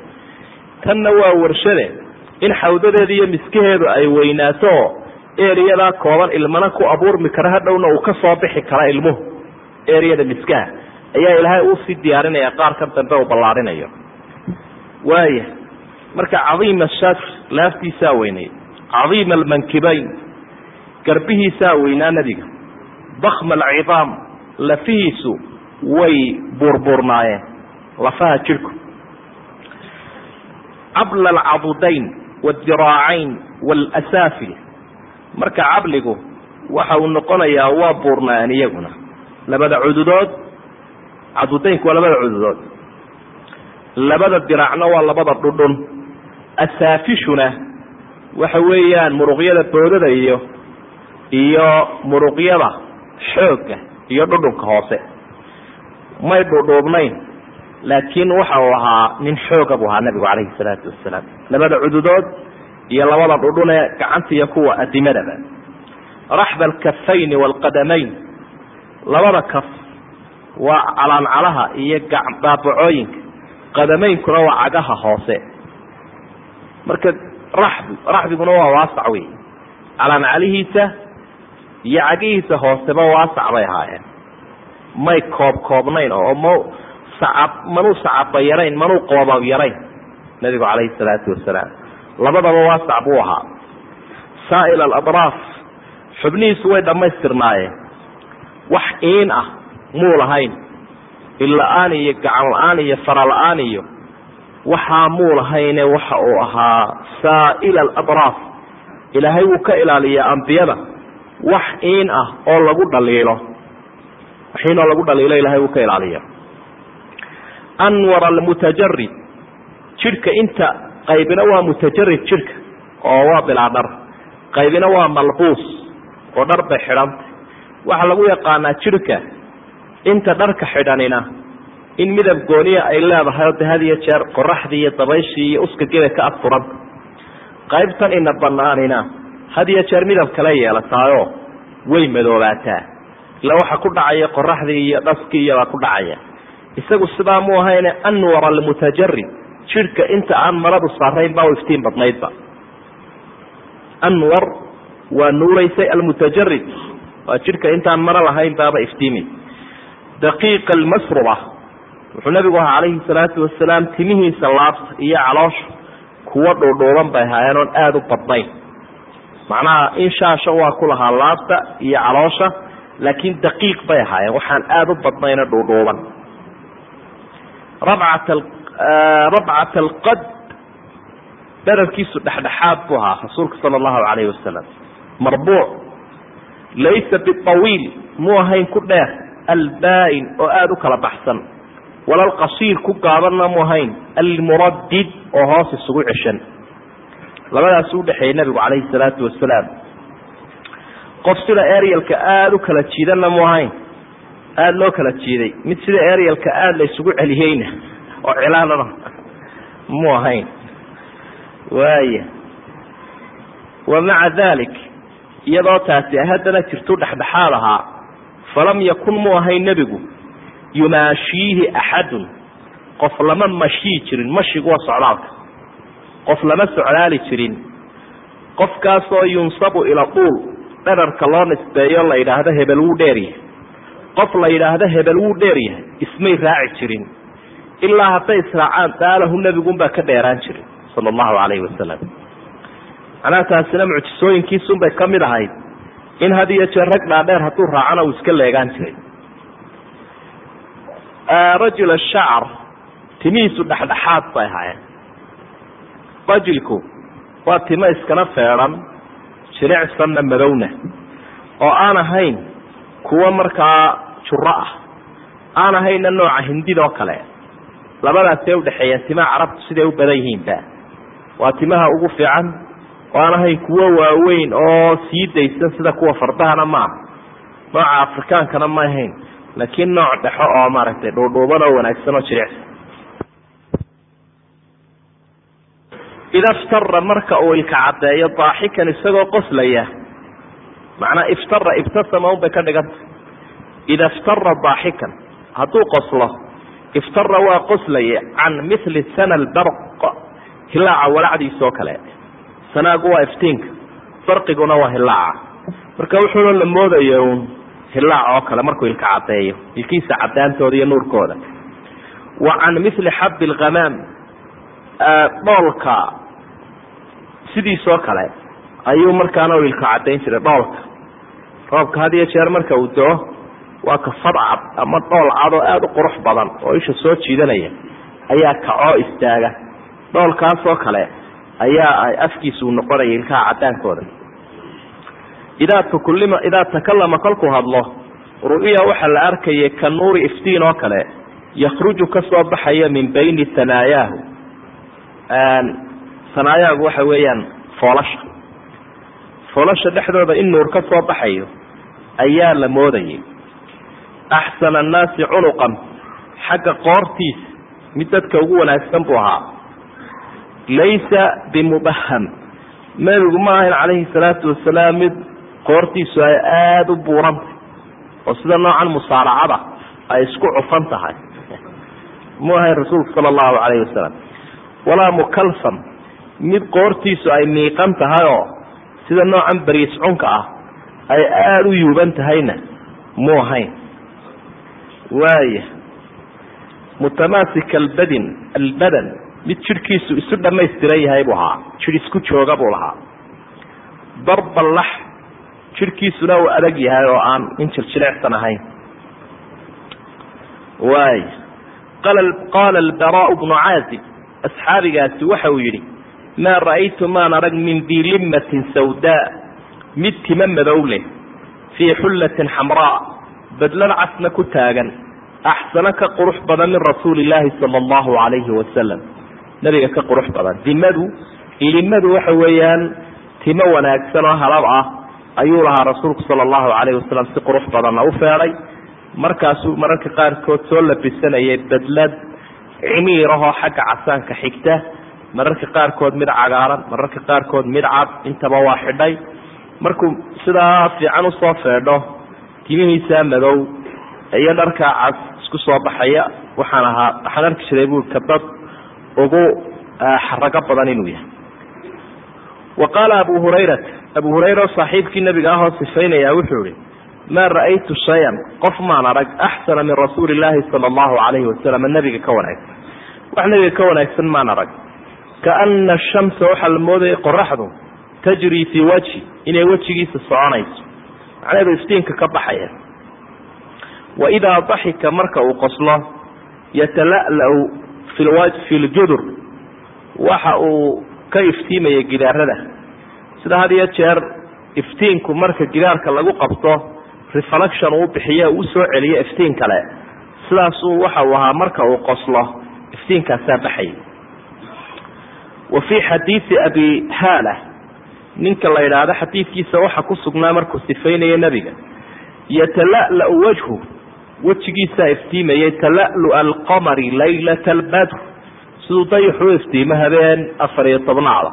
tanna waa warshade. In xawdadeeda iyo miskaheedu ay weynaato oo eriyadaa kooban ilmana ku abuurmi kara hadhowna uu ka soo bixi kara ilmuhu. Eriyada miskaha. Ayaa ilaahay uusii diyaarinaya qaar ka dambe uu ballaarinayo. Waaya marka cadiima shadr laaftiisaa weynay. Cadiima almankibayn. Garbihiisaa weynaa nebiga dakma alcidaam lafihiisu way buurbuurnaayeen lafaha jirhku cabla alcadudayn waadiraacayn waalasaafil marka cabligu waxa uu noqonayaa waa buurnaayeen iyaguna labada cududood cadudaynku waa labada cududood labada diraacna waa labada dhudhun asaafishuna waxa weeyaan muruqyada boodada iyo iyo muruqyada xoogga iyo dhudhunka hoose. May dhudhuubnayn laakiin waxa uu ahaa nin xooga buu ahaa nabigu calayhi salaatu wasalaam labada cududood iyo labada dhudhun ee gacanta iyo kuwa adimadaba raxba alkafayni waalqadamayn labada kaf waa calaancalaha iyo baabacooyinka qadamaynkuna waa cagaha hoose. Marka raxbi raxbiguna waa waasac wey calaancalihiisa iyo cagihiisa hooseba waasac bay ahaayeen may koob koobnayn oo ma sacab manuu sacaba yarayn manuu qoobab yarayn. Nabigu calayhi salaatu wasalaam. Labadaba waasac buu ahaa. Saa'il aladraaf xubnihiisu way dhammaystirnaayeen. Wax iin ah muu lahayn. Illa-aan iyo gacan la'aan iyo fara la'aan iyo waxaa muu lahayne waxa uu ahaa saa'ila aladraaf ilaahay wuu ka ilaaliyaa ambiyada wax iin ah oo lagu dhaliilo. Wax iin oo lagu dhaliilo ilahay wuu ka ilaaliya anwar almutajarid jidhka inta qaybina waa mutajarid jidhka oo waa bilaa dhar qaybina waa malbuus oo dhar bay xidhantay waxaa lagu yaqaanaa jidhka inta dharka xidhanina in midab gooniya ay leedahay oo de had iyo jeer qoraxdii iyo dabayshii iyo uskagibay ka adfuranta qaybtan ina banaanina had iyo jeer midab kale yeelataayoo way madoobaataa ila waxa ku dhacaya qoraxdii iyo dhaskii iyobaa ku dhacaya. Isagu sidaa mu ahayne anwar almutajarid jidhka inta aan maradu saarayn baa u iftiin badnaydba. Anwar waa nuuraysay almutajarid waa jidhka intaan maro lahayn baaba iftiimay daqiiqa almasruba. Wuxuu nabigu ahaa calayhi salaatu wasalaam timihiisa laabta iyo caloosha. Kuwa dhuudhuuban bay ahaayeen oon aada u badnayn macnaha in shaasha waa ku lahaa laabta iyo caloosha laakiin daqiiq bay ahaayeen. Waxaan aada u badnayno dhuudhuuban. Rabcat alqad dherarkiisu dhexdhexaad buu ahaa rasuulka sala allahu calayhi wasalam marbuuc laysa biawiil muu ahayn ku dheer albaa-in oo aada u kala baxsan. Walalqasiir ku gaabanna mu ahayn almuradid oo hoos isugu ceshan labadaas u nabigu calayhi salaatu wasalaam. Qof sida eryalka aada u kala jiidanna mu ahayn aada loo kala jiiday. Mid sida eryalka aada la isugu celiyeyna oo cilaanana mu ahayn. Waaya wa maca dalik iyadoo taasi haddana jirtu dhexdhexaad ahaa falam yakun mu ahayn nebigu yumaashiihi axadun. Qof lama mashii jirin mashigu waa socdaalka qof lama socdaali jirin. Qofkaasoo yunsabu ila duul dherarka loo nisbeeyo la yidhaahdo hebel wuu dheeryahay qof la yidhaahdo hebel wuu dheeryahay ismay raaci jirin. Ilaa hadday israacaan daalahu nebigunbaa ka dheeraan jirin sala allahu calayhi wasalam macnaha taasina mucjisooyinkiisunbay ka mid ahayd. In had iyo jeer rag dhaadheer hadduu raacana uu iska leegaan jiray. Rajul shacar timihiisu dhexdhexaad bay ahaayeen rajulku waa timo iskana feedhan jilicsanna madowna. Oo aan ahayn kuwo markaa juro ah aan ahaynna nooca hindidoo kale labadaasee udhexeeyeen timaha carabtu siday u badan yihiinba waa timaha ugu fiican oo aan ahayn kuwo waaweyn oo sii daysan sida kuwa fardahana maaha nooca afrikaankana ma ahayn laakiin nooc dhexo oo maaragtay dhuudhuuban oo wanaagsan oo jilicsan ida ftara marka uu ilka caddeeyo daaxikan isagoo qoslaya. Macnaa iftara ibtasama un bay ka dhiganta ida ftara daaxikan hadduu qoslo iftara waa qoslaya can mili sana albarq hilaaca walacdiisa oo kale. Sanaagu waa iftiinka barqiguna waa hilaaca. Marka wuxuuna la moodaya un hilaac oo kale markuu ilka caddeeyo ilkiisa caddaantooda iyo nuurkooda. Wa can mili xabi lghamaam dhoolka sidiisoo kale ayuu markaana ilka caddayn jiray dhoolka roobka had iyo jeer marka uu doo waa ka fadcad ama dhool cad oo aada u qurux badan oo isha soo jiidanaya ayaa kacoo istaaga. Dhoolkaasoo kale ayaa ay afkiisu noqonaya ilkaha caddaankooda. Idaa tukullima idaa takallama kolkuu hadlo ru'ya waxaa la arkayay ka nuuri iftiin oo kale yakhruju ka soo baxaya min bayni hanaayaahu hanaayaagu waxa weeyaan foolasha. Foolasha dhexdooda in nuur ka soo baxayo ayaa la moodayay. Axsana annaasi cunuqan xagga qoortiisa mid dadka ugu wanaagsan buu ahaa. Laysa bimubaham nebigu ma ahayn calayhi salaatu wasalaam mid qoortiisu ay aada u buurantay oo sida noocan musaaracada ay isku cufan tahay. Mu ahayn rasuulku sala allahu calayhi wasalam walaa mukalsam mid qoortiisu ay miiqan tahay oo sida noocan bariis cunka ah ay aada u yuuban tahayna mu ahayn. Waaya mutamaasika albadin albadan mid jidhkiisu isu dhamaystiran yahay buu ahaa jidh isku jooga buu lahaa. Darbalax jidhkiisuna uu adag yahay oo aan in jiljilecsan ahayn. Waay qaala albaraau bnu caazib asxaabigaasi waxa uu yidhi maa ra'aytu maan arag min dii limmatin sawdaa mid tima madow leh fii xullatin xamraa badlan casna ku taagan axsano ka qurux badan min rasuuli illaahi sala allahu calayhi wasalam nabiga ka qurux badan. Dimadu ilimadu waxa weeyaan timo wanaagsan oo halab ah ayuu lahaa rasuulku sala allahu calayhi wasalam si qurux badanna u feedhay markaasuu mararka qaarkood soo labisanayay badlad cimiirahoo xagga casaanka xigta mararka qaarkood mid cagaaran mararka qaarkood mid cad intaba waa xidhay. Markuu sidaa fiican u soo feedho timihiisaa madow iyo dharkaa cas isku soo baxaya waxaan ahaa waxaan arki jiray bui ka dad ugu xarago badan inuu yahay. Wa qaala abu hurayrata abu hurayra saaxiibkii nabiga ahoo sifaynaya wuxuu ihi maa ra'aytu shayan qof maan arag axsana min rasuuli illaahi sala allahu calayhi wasalam nabiga ka wanaagsan. Wax nabiga ka wanaagsan maan arag kaana ashamsa waxaa la moodayay qoraxdu tajrii fii wajhi inay wejigiisa soconayso macnaheedu iftiinka ka baxaya wa idaa daxika marka uu qoslo yatala'la-u fi ljudur waxa uu ka iftiimaya gidaarada sida had iyo jeer iftiinku marka gidaarka lagu qabto reflection uu bixiyo uu soo celiyo iftiin kale sidaasuu waxa uu ahaa marka uu qoslo iftiinkaasaa baxaya wa fii xadiidi abi haala. Ninka la yidhaahdo xadiidkiisa waxa ku sugnaa markuu sifaynaya nebiga yatala'la-u wajhu. Wejigiisaa iftiimayay tala'lua alqamari laylata albadr siduu dayaxu iftiimo habeen afar iyo tobnaada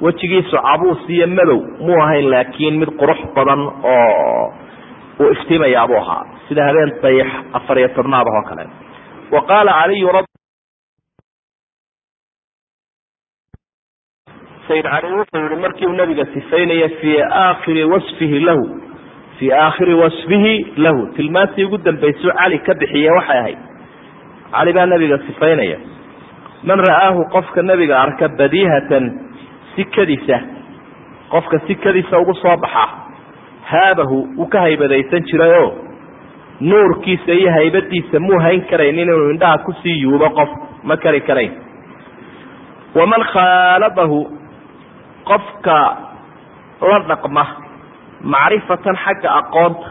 wejigiisu cabuus iyo madow muu ahayn laakiin mid qurux badan oo uu iftiimayaabuu ahaa. Sida habeen dayax afar iyo tobnaada oo kale. Wa qaala caliyu sayid cali wuxuu yihi markii nabiga sifaynaya fii aakhiri wasfihi lahu fii aakhiri wasfihi lahu. Tilmaantii ugu dambaysuu cali ka bixiye waxay ahayd cali baa nabiga sifaynaya. Man ra'aahu qofka nabiga arka badiihatan sikadiisa qofka sikadiisa ugu soo baxa haabahu wuu ka haybadaysan jiray oo nuurkiisa iyo haybadiisa muu hayn karayn inuu indhaha ku sii yuubo qof ma kari karayn. Waman khaalabahu qofka la dhaqma macrifatan xagga aqoonta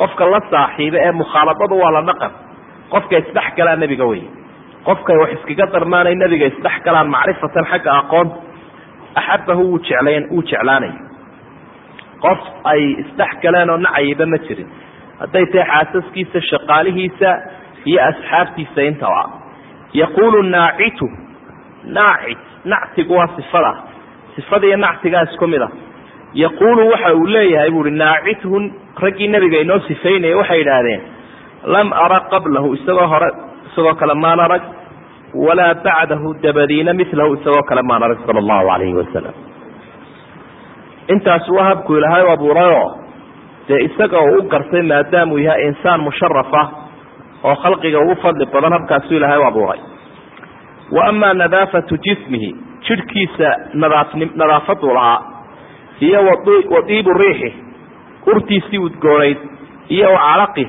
qofka la saaxiiba ee mukhaalabadu waa la dhaqan qofka isdhex galaa nebiga wey qofkay wax iskaga darmaanay nebiga isdhex galaan macrifatan xagga aqoonta. Axabahu wuu jeclan wuu jeclaanaya. Qof ay isdhex galeen oo nacayiba ma jirin. Hadday tahay xaasaskiisa shaqaalihiisa iyo asxaabtiisa intaba yaquulu naacitu naacit nactigu waa sifada sifadiiyo nactigaa isku mid a yaquulu waxa uu leeyahay buuhi naacithun raggii nebiga inoo sifaynaya waxay idhaahdeen lam ara qablahu isagoo hore isagoo kale maan arag walaa bacdahu dabadiina milahu isagoo kale maan arag sala allahu alayhi wasalam intaas waa habku ilaahay u abuurayoo dee isaga uu u gartay maadaamuu yahay insaan musharaf ah oo khalqiga ugu fadli badan habkaasuu ilaahay u abuuray. Wa amaa nadaafatu jismihi jidhkiisa nadaafaduu lahaa iyo wadiibu riixi urtiisii udgoonayd iyo wacalaqih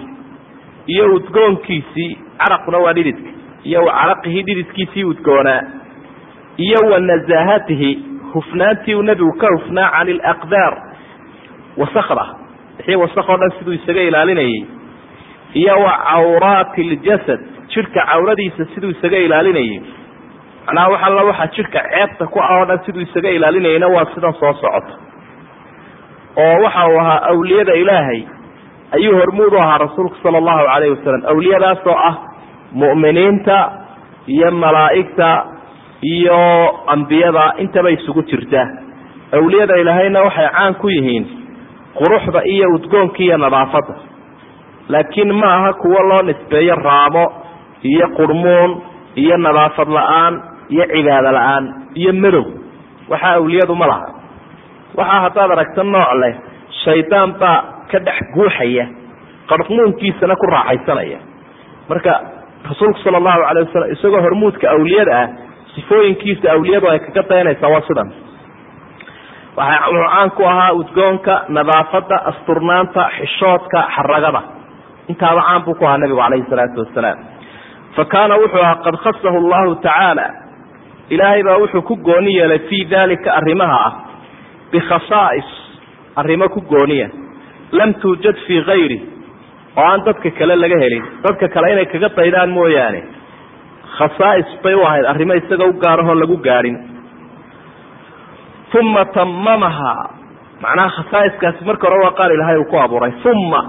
iyo udgoonkiisii caraquna waa dhididka iyo wacalaqihi dhididkiisii udgoonaa iyo wa nasaahatihi hufnaantii uu nebigu ka hufnaa cani alaqdaar wasakda wixii wasak oo dhan siduu isaga ilaalinayay iyo wa cawraati aljasad jidhka cawradiisa siduu isaga ilaalinayay macnaha wax alla waxaa jidhka ceebta ku ah oo dhan siduu isaga ilaalinayayna waa sidan soo socota oo waxa uu ahaa awliyada ilaahay ayuu hormuud u ahaa rasuulku sala allahu calayhi wasalam awliyadaas oo ah mu'miniinta iyo malaa'igta iyo ambiyada intaba isugu jirta. Awliyada ilaahayna waxay caan ku yihiin quruxda iyo udgoonka iyo nadaafadda. Laakiin ma aha kuwo loo nisbeeyo raamo iyo qurmuun iyo nadaafad la'aan iyo cibaado la'aan iyo madow. Waxaa awliyadu ma laha. Waxaa haddaad aragta nooc leh shaydaan baa ka dhex guuxaya qarmuunkiisana ku raaxaysanaya marka rasuulku sala allahu calayh wasalam isagoo hormuudka awliyada ah sifooyinkiisa awliyadu ay kaga dayanaysaa waa sidan. Waxaa caan ku ahaa udgoonka nadaafadda asturnaanta xishoodka xaragada intaaba caan buu ku ahaa nabigu calayhi salaatu wasalaam. Fa kaana wuxuu ahaa qad khasahu allahu tacaala ilaahay baa wuxuu ku gooni yeelay fii dalika arrimaha ah bikhasaa'is arrimo ku gooniya lam tuujad fii kayri oo aan dadka kale laga helin. Dadka kale inay kaga daydaan mooyaane. Khasaa'is bay u ahayd arrimo isaga u gaarahoon lagu gaadhin uma tamamahaa macnaha khasaa'iskaasi marka hore waa qaar ilaahay uu ku abuuray. Uma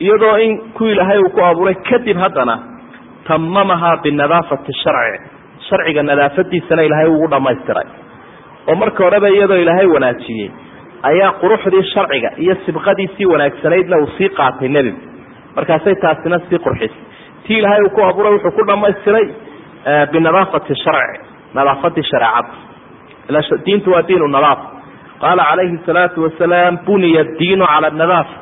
iyadoo in ku ilaahay uu ku abuuray kadib haddana tamamahaa binadaafati sharci sharciga nadaafadiisana ilaahay ugu dhamaystiray oo marka horeba iyadoo ilaahay wanaajiyey ayaa quruxdii sharciga iyo sibqadiisii wanaagsanaydna uu sii qaatay nebigu markaasay taasina sii qurxisay tii ilaahay uu ku abuuray wuxuu ku dhamaystiray binadaafati sharci nadaafadii shareecada diintu waa diin nadaafa qaala calayhi salaatu wasalaam buniya diinu cala nadaafa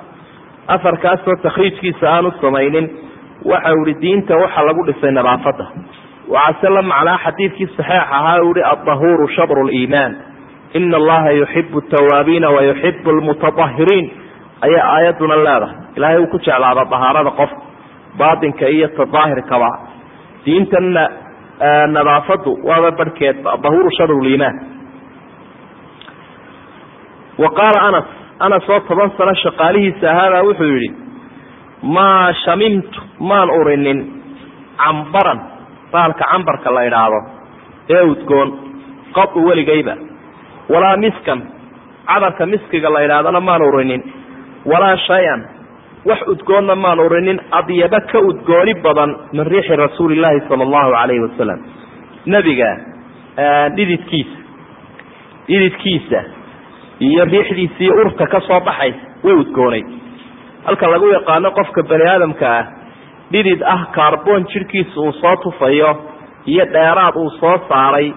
afarkaasoo takhriijkiisa aanu samaynin waxa ihi diinta waxa lagu dhisay nadaafada waxaase la macnaa xadiidkii saxiix ahaa u ihi adahuuru shabru liimaan ina allaha yuxibu tawaabiina wayuxibu lmutaahiriin ayaa aayaduna leedahay ilaahay uu ku jeclaada dahaarada qofka baatinka iyo tadaahirkaba diintana nadaafadu waaba barhkeed dahuuru shabru liimaan wa qaala anas anas oo toban sano shaqaalihiisa ahaabaa wuxuu yidhi maa shamimtu maan urinin cambaran bahalka cambarka la idhaahdo ee udgoon qadu weligayba. Walaa miskan cadarka miskiga la idhaahdona maan urinin. Walaa shay-an wax udgoonna maan urinin adyaba ka udgooni badan min riixi rasuuli llaahi sala allahu calayhi wasalam. Nebiga dhididkiisa dhididkiisa iyo riixdiisa iyo urta ka soo baxay way udgoonay. Halka lagu yaqaano qofka bani aadamka ah dhidid ah kaarboon jidhkiisa uu soo tufayo iyo dheeraad uu soo saaray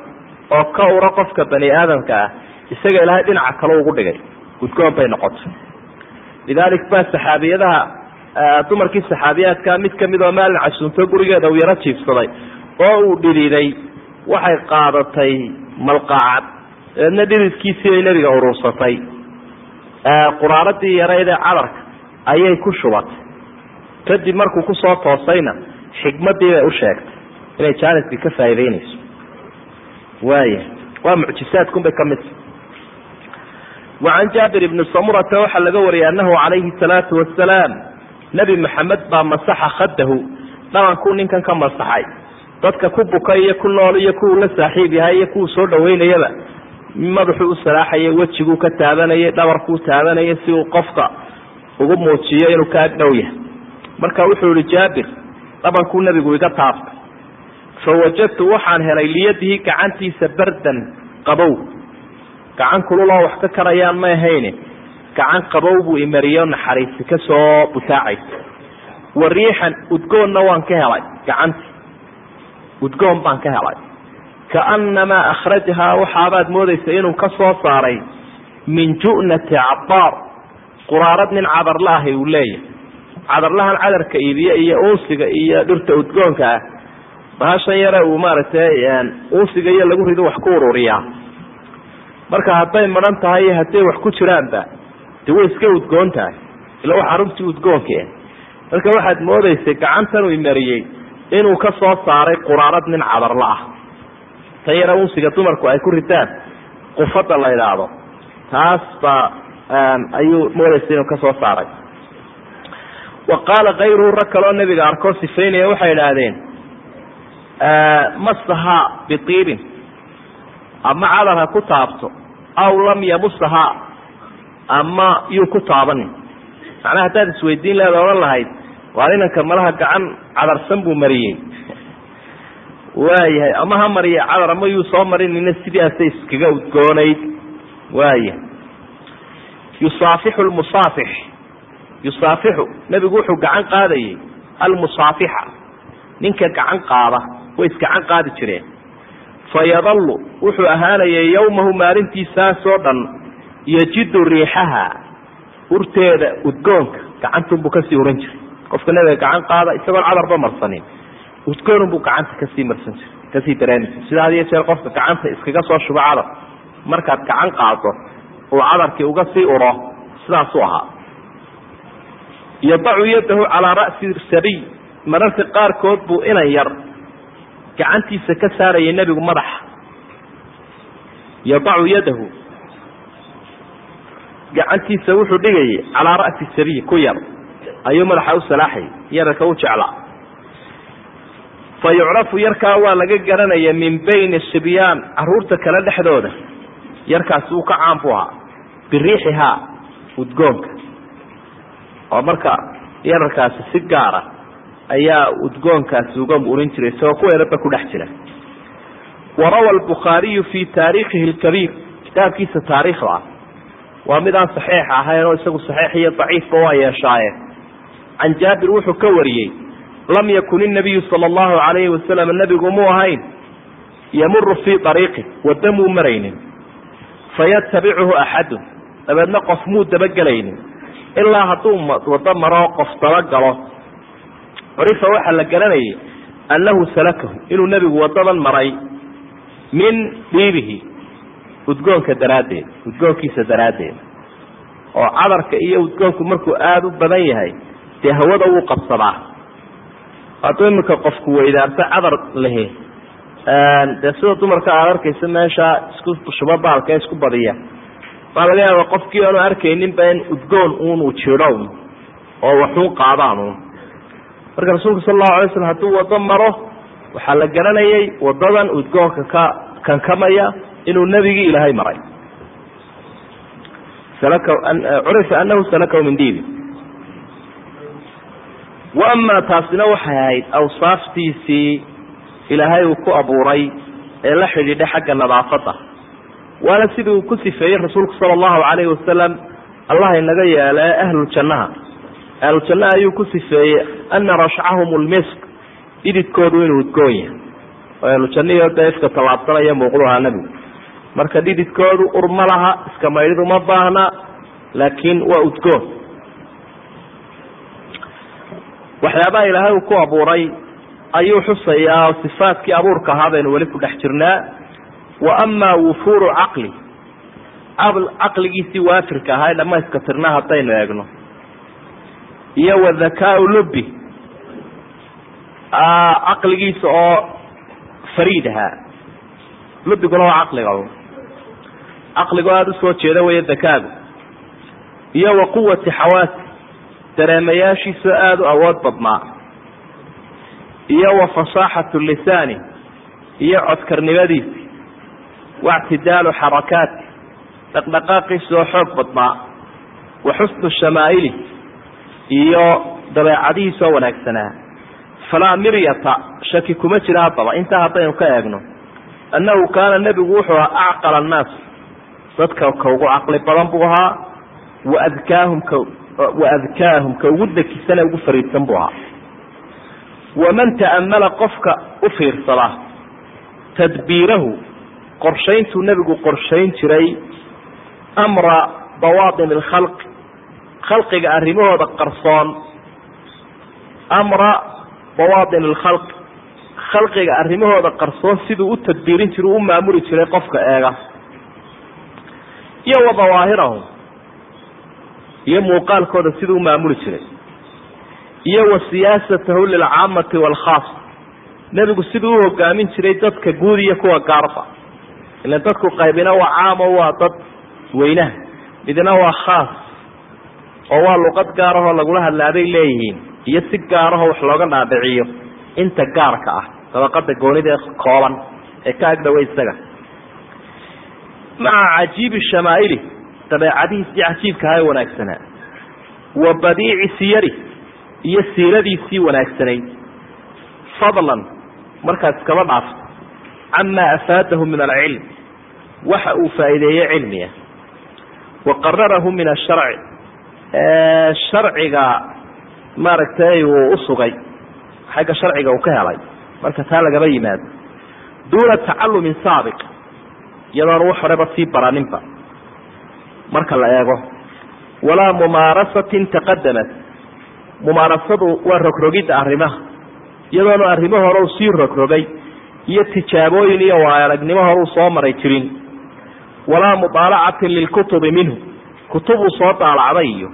oo ka ura qofka bani aadamka ah isaga ilaahay dhinaca kale ugu dhigay. Udgoon bay noqotay. Lidaalik baa saxaabiyadaha dumarkii saxaabiyaadka mid ka mid oo maalin casuunto gurigeeda uu yaro jiibsaday oo uu dhididay waxay qaadatay malqaacad. Dabeedna dhididkiisii bay nebiga urursatay quraaradii yarayd ee cadarka ayay ku shubatay kadib markuu ku soo toosayna xikmadii bay u inay jaaniskii ka faa'iideynayso waaya waa mucjisaadkunbay ka midta wacan jaabir ibni samurata waxaa laga wariyay annahu calayhi salaatu wasalaam nebi maxamed baa masaxa khadahu dhalankuu ninkan ka masaxay. Dadka ku buka iyo ku nool iyo kuwuu la saaxiib yahay iyo kuwuu soo dhaweynayaba madaxuu u salaaxayay wejiguu ka taabanayay dhabarkuu taabanayay si uu qofka ugu muujiyo inuu ka agdhow yahay marka wuxuu yihi jaabir dhabankuu nebigu iga taabtay. Fawajadtu waxaan helay liyadihi gacantiisa bardan qabow. Gacan kululoo wax ka karayaan ma ahayne. Gacan qabow buu imariyo naxariisi ka soo butaacaysa wa riixan udgoonna waan ka helay gacanti udgoon baan ka helay. Kaannamaa akhrajahaa waxaabaad moodaysa inuu ka soo saaray min ju'nati cabaar quraarad nin cadarla ahi uu leeyahay cadarlahan cadarka iibiye iyo unsiga iyo dhirta udgoonka ah. Bahashan yare uu maaragtay unsiga iyo lagu rido wax ku ururiyaa marka hadday madhan tahay hadday wax ku jiraanba de way iska udgoon tahay ila waxaa runtii udgoonka marka waxaad moodaysay gacantan uu imariyey inuu ka soo saaray quraarad nin cadarla ah. Tan yare unsiga dumarku ay ku ritaan qufada la idhaahdo taas baa ayuu moodaysa inuu ka soo saaray wa qaala kayruhu rag kaloo nebiga arkoo sifaynaya waxay idhaahdeen masahaa biiibin ama cadar ha ku taabto? Aw lam yamusahaa ama yuu ku taabanin? Macnaha haddaad isweydiin leeda odhan lahayd waa inanka malaha gacan cadarsan buu mariyey. Waayahay ama ha mariye cadar ama yuu soo marinina sidaasay iskaga udgoonayd waaya yusaafixu lmusaafix yusaafixu nebigu wuxuu gacan qaadayey almusaafixa. Ninka gacan qaada way isgacan qaadi jireen. Fayadallu wuxuu ahaanayay yowmahu maalintiisaasoo dhan yajidu riixaha urteeda udgoonka. Gacantunbuu ka sii uran jiray. Qofka nebiga gacan qaada isagoon cadarba marsanin udgoonunbuu gacanta ka sii marsan jiray ka sii dareemi jiray. Sida had iyo jeer qofka gacanta iskaga soo shubo cadar markaad gacan qaado uu cadarkii uga sii uro sidaasuu ahaa yadacu yadahu calaa ra'si sabiy mararka qaarkood buu inan yar gacantiisa ka saarayay nebigu madaxa yadacu yadahu. Gacantiisa wuxuu dhigayay calaa ra'si sabiy ku yar. Ayuu madaxa u salaaxayay yararka u jeclaa. Fa yucrafu yarkaa waa laga garanaya min bayni sibyaan carruurta kale dhexdooda. Yarkaasi uu ka caan bu ahaa biriixihaa udgoonka oo marka yararkaasi si gaara ayaa udgoonkaasi uga urin jiray isagoo kuwa yaraba ku dhex jira. Warawa albukhaariyu fi taariikhihi lkabiir kitaabkiisa taariikhda ah. Waa mid aan saxiix ahayn oo isagu saxiix iyo daciifba waa yeeshaaye can jaabir wuxuu ka wariyey lam yakun inabiyu sala allahu calayhi wasalam nebigu muu ahayn? Yamuru fii ariiqi wadda muu maraynin? Fayatabicuhu axadun dabeedna qof muu dabagelaynin ilaa hadduu waddo maroo qof dabagalo curifa waxaa la garanayay annahu salakahu inuu nebigu waddadan maray min dhiibihi udgoonka daraaddeed udgoonkiisa daraaddeed. Oo cadarka iyo udgoonku markuu aada u badan yahay dee hawada wuu qabsadaa. Hadduu iminka qofku weydaarto cadar lehe dee sida dumarka aad arkaysa meesha isku shubo baalka isku badiya waa laga yaaba qofkii aanu arkayninba in udgoon uunu jidhown oo waxuun qaadaanuun marka rasuulku sal allahu alay slam hadduu waddo maro waxaa la garanayay waddadan udgoonka ka kankamaya inuu nebigii ilaahay maray. Curifa anahu salakahu min diibi wa amaa taasina waxay ahayd awsaaftiisii ilaahay uu ku abuuray ee la xidhiidha xagga nadaafadda waana sidii uu ku sifeeyey rasuulku sala allahu calayhi wasalam allah inaga yeele ahluljannaha ahluljannaha ayuu ku sifeeyey ana rashcahum lmisk dhididkoodu inuu udgoon yahay. Oo ahlujannihi dee iska tallaabsanaya muuqduhaa nebigu. Marka dhididkoodu ur ma laha iska maydhid uma baahna laakiin waa udgoon. Waxyaabaha ilaahay uu ku abuuray ayuu xusayaa sifaadkii abuurka ahaa baynu weli ku dhex jirnaa wa amaa wufuuru caqli. Caqligiisii waafirka ahaa ee dhamayska tirnaa haddaynu eegno. Iyo wa dhakaau lubbi. Caqligiisa oo fariid ahaa. Lubbiguna waa caqliga caqligo aada u soo jeeda weeye dakaagu iyo wa quwati xawaasi. Dareemayaashiisoo aada u awood badnaa. Iyo wa fasaaxatu lisaani. Iyo codkarnimadiisi waictidaalu xarakaati dhaqdhaqaaqiisa oo xoog badnaa wa xusnu shamaa'ili iyo dabeecadihiisoo wanaagsanaa falaa miryata shaki kuma jira haddaba intaa haddaynu ka eegno annahu kaana nebigu wuxuu ahaa acqala annaas dadka ka ugu caqli badan buu ahaa wa adkaahum ka wa adkaahum ka ugu dekisane ugu fariidsan buu ahaa waman ta'ammala qofka u fiirsada tadbiirahu qorshayntuu nebigu qorshayn jiray amra bawaatin alkhalqi khalqiga arrimahooda qarsoon. Amra bawaatin alkhalqi khalqiga arrimahooda qarsoon siduu u tadbiirin jiray u maamuli jiray qofka eega. Iyo wa dawaahirahum iyo muuqaalkooda siduu u maamuli jiray. Iyo wa siyaasatahu lilcaamati waalkhaas nebigu siduu u hogaamin jiray dadka guud iyo kuwa gaarba ilan dadku qaybina waa caamo waa dad weynaha. Midna waa khaas oo waa luqad gaarahoo lagula hadlaaday leeyihiin iyo si gaarahoo wax looga dhaadhiciyo. Inta gaarka ah dabaqada goonida ee kooban ee ka agdhowa isaga. Maca cajiibi shamaa'ili dabeecadihiisii cajiibkaha ee wanaagsanaa wa badiici siyari iyo siiradiisii wanaagsanayd fadlan markaas kaba dhaafto camaa afaadahu min alcilm waxa uu faa'iideeyey cilmiga. Wa qararahu min asharci sharciga maaragtay uu usugay xagga sharciga uu ka helay. Marka taa lagaba yimaado. Duuna tacalumin saabiq. Iyadoon wax horeba sii baraninba. Marka la eego. Walaa mumaarasatin taqadamat mumaarasadu waa rogrogidda arrimaha. Iyadoonu arrimo hore u sii rogrogay. Iyo tijaabooyin iyo waayaragnimo hore uu soo maray jirin walaa mudaalacatin lilkutubi minhu. Kutub uu soo daalacday iyo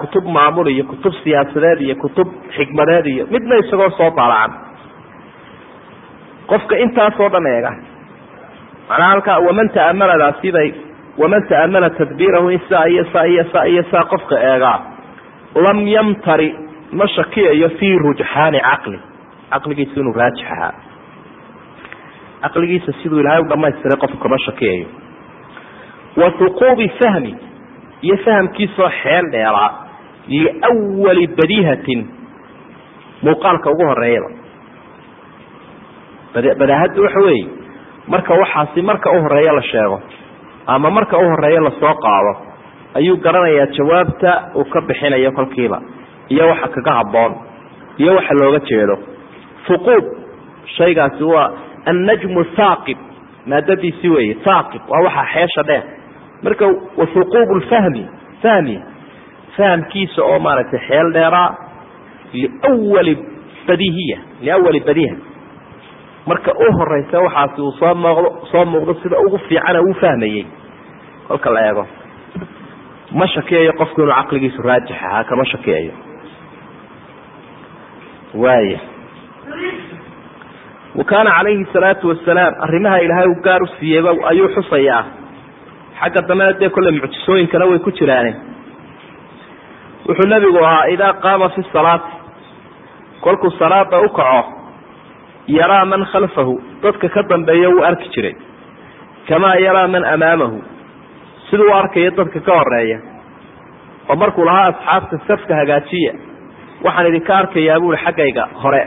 kutub maamul iyo kutub siyaasadeed iyo kutub xikmadeed iyo midna isagoo soo daalacan qofka intaasoo dhan eega. Manaa halkaa waman ta'amaladaasiday waman ta'amala tadbiirahu in saa iyo saa iyo saa iyo saa qofka eegaa lam yamtari ma shakiyayo fii rujxaani caqli. Caqligiisa inuu raajix ahaa caqligiisa siduu ilaahay u dhamaystiray qofku kama shakiyayo. Wa huquubi fahmi iyo fahamkiisoo xeel dheeraa liwali badiihatin muuqaalka ugu horeeyaba badaahaddu waxa weeye marka waxaasi marka u horreeya la sheego ama marka u horreeya la soo qaado ayuu garanayaa jawaabta uu ka bixinayo kolkiiba iyo waxa kaga habboon iyo waxa looga jeedo. Huquub shaygaasi waa annajmu haaqib maadadiisi weeye haaqib waa waxa xeesha dheer marka wahuquub lfahmi fahmi fahamkiisa oo maaragtay xeel dheeraa liwali badihiya liawali badiha marka u horeysa waxaasi uu soo muuqdo soo muuqdo sida ugu fiicana uu fahmayey kolka la eego ma shakiyayo qofku inuu caqligiisu raajix ahaa kama shakiyayo waaya wa kaana calayhi salaatu wasalaam arrimaha ilaahay u gaar u siiyeyba ayuu xusayaa xagga dambena dee kolle mucjisooyinkana way ku jiraane. Wuxuu nebigu ahaa idaa qaama fi salaati kolkuu salaada u kaco yaraa man khalfahu. Dadka ka dambeeya wuu arki jiray. Kamaa yaraa man amaamahu. Siduu u arkayo dadka ka horreeya oo markuu lahaa asxaabta safka hagaajiya waxaan idinka arkayaa buui xaggayga hore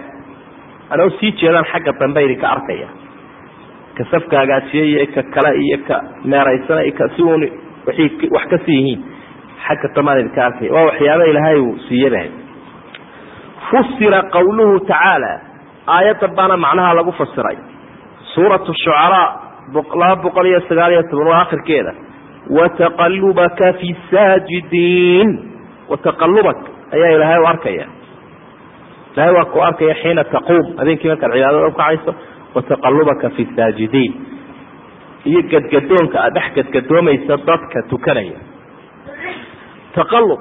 anoo sii jeedaan xagga dambe idinka arkaya. Ka safka hagaajiye iyo ka kale iyo ka meeraysana iyo ka si uun waay wax ka sii yihiin. Xagga dambaan idinka arkaya. Waa waxyaaba ilaahay uu siiyabahay fusira qawluhu tacaala. Aayaddan baana macnaha lagu fasiray suuratu shucaraa laba boqol iyo sagaal iyo toban waa akhirkeeda. Wataqalubaka fi saajidiin wataqalubak ayaa ilaahay u arkaya ilahay waa ku arkaya xiina taquum. Habeenkii markaad cibaadada ukacayso wataqalubaka fi saajidiin. Iyo gadgadoonka aad dhex gadgadoomaysa dadka tukanaya. Taqalub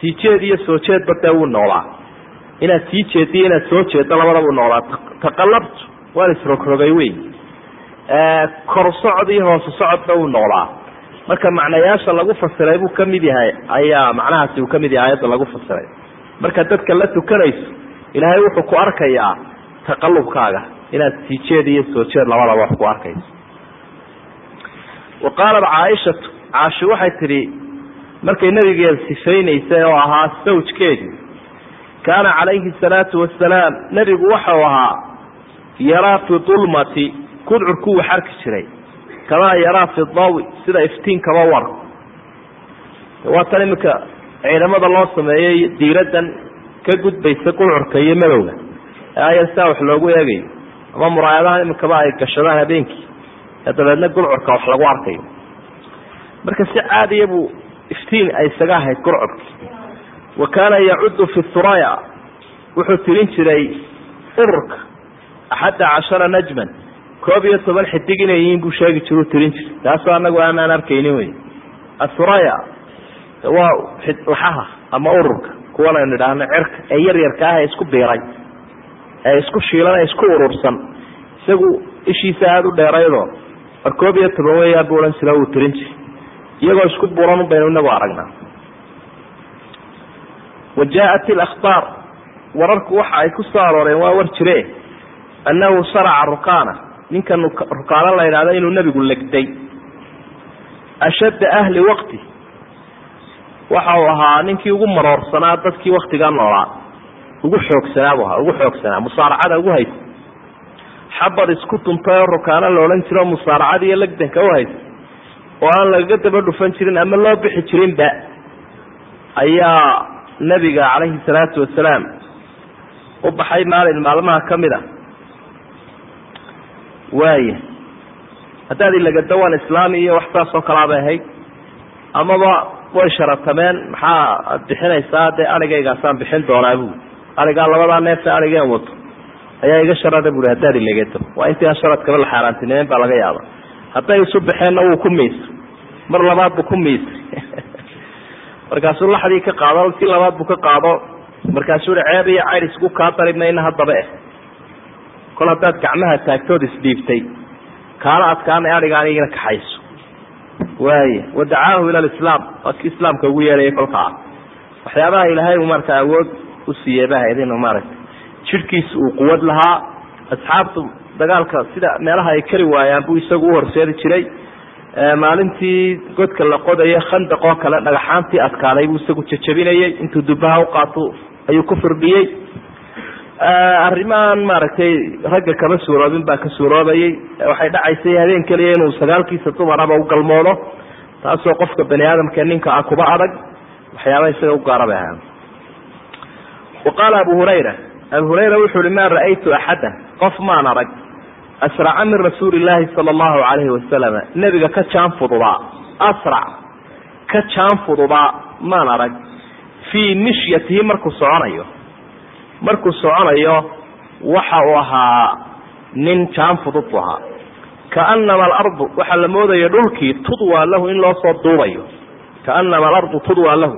sii jeed iyo soo jeedba dee wuu noolaa. Inaad sii jeediyo inaad soo jeeddo labadaba u noolaa. Taqalabtu waan isrogrogay wey kor socod iyo hoosu socodba wuu noolaa. Marka macnayaasha lagu fasiray buu ka mid yahay ayaa macnahaasi uu ka mid yahay aayadda lagu fasiray. Marka dadka la tukanayso ilaahay wuxuu ku arkayaa taqalubkaaga inaad sii jeed iyo soo jeed labadaba wax ku arkayso. Wa qaalat caaishatu caashi waxay tidhi markay nabigeeda sifaynaysay oo ahaa sawjkeedii kaana calayhi salaatu wasalaam nebigu waxau ahaa yaraa fi dulmati kudcurku wuu xarki jiray. Kamaa yaraa fi dawi sida iftiinkaba war. Waa tan iminka ciidamada loo sameeyey diiradan ka gudbaysa gulcurka iyo madowga. Aya saa wax loogu eegayo ama muraayadaha iminkaba ay gashadaan habeenkii. Ee dabeedna gulcurka wax lagu arkayo. Marka si caadiya buu iftiin ay isaga ahayd gulcurki wa kaana yacudu fi thuraya wuxuu tirin jiray ururka axadda cashara najman. Koob iyo toban xidig inay yihiin buu sheegi jiru tirin jiray. Taasoo anagu aanaan arkaynin wey athuraya waa laxaha ama ururka kuwan aynu idhaahno cirka ee yar yarka ah ee isku biiray ee isku shiilan ee isku urursan. Isagu ishiisa aada u dheeraydoo war koob iyo toban weeyaa buu odhan jira wuu tirin jiray. Iyagoo isku buran baynu inagu aragnaa. Wa jaaءat اlakhbaar wararku waxa ay ku soo arooreen waa war jire annahu sharaca rukaana ninkan rukaano la yidhahdo inuu nebigu legday ashadda ahli waqti waxa uu ahaa ninkii ugu maroorsanaa dadkii waktigaa noolaa. Ugu xoogsanaa bu ahaa ugu xoogsanaa. Musaaracada ugu haysa. Xabad isku tuntay oo rukaano la odhan jiro musaaracada iyo legdanka u haysa. Oo aan lagaga daba dhufan jirin ama loo bixi jirinba ayaa nebiga calayhi salaatu wasalaam u baxay maalin maalmaha ka mid a waaya haddaad ilagadawaan islaami iyo wax saas oo kalaa bay ahayd amaba way sharatameen. Maxaa ad bixinaysaa dee arigaygaasaan bixin doonaa buui arigaa labadaa neefe arigeen wato ayaa iga sharada buui haddaad ilagado waa intii sharadkaba la xaaraantinimeyn baa laga yaaba hadday isu baxeenna wuu ku miisay mar labaad buu ku miisay markaasuu laxdii ka qaado si labaad buu ka qaado. Markaasuu i ceeb iyo cayd isku kaa dari mayna haddaba eh. Kol haddaad gacmaha taagtood isdhiibtay kaana adkaana ariga anigina kaxayso waaya wadacaahu ila lislaam waa kii islaamka ugu yeedhayay kolkaa waxyaabaha ilaahay uu marka awood u siiyey bahayd inu maaragtay. Jidhkiisa uu quwad lahaa. Asxaabtu dagaalka sida meelaha ay kari waayaan buu isagu u horseedi jiray. Maalintii godka la qodayo khandaq oo kale dhagaxaantii adkaaday buu isagu jajabinayey intuu dubaha uqaato ayuu ku firdhiyey arrimahan maaragtay ragga kama suuroobin baa ka suuroobayey. Waxay dhacaysay habeen keliya inuu sagaalkiisa dumaraba u galmoodo taasoo qofka bani aadamka ninka ah kuba adag waxyaaba isaga u gaara wa qaala abu hurayra abu hurayra wuxuu uhi maa ra'aytu axaddan qof maan arag. Asraca min rasuuli illaahi sala allahu calayhi wasalam nebiga ka jaan fududaa. Asrac. Ka jaan fududaa. Maan arag. Fii mishyatihi markuu soconayo markuu soconayo waxa uu ahaa nin jaan fudud buu ahaa. Kaanama alardu waxaa la moodaya dhulkii tudwaa lahu in loo soo duubayo. Kaanama alardu tudwaa lahu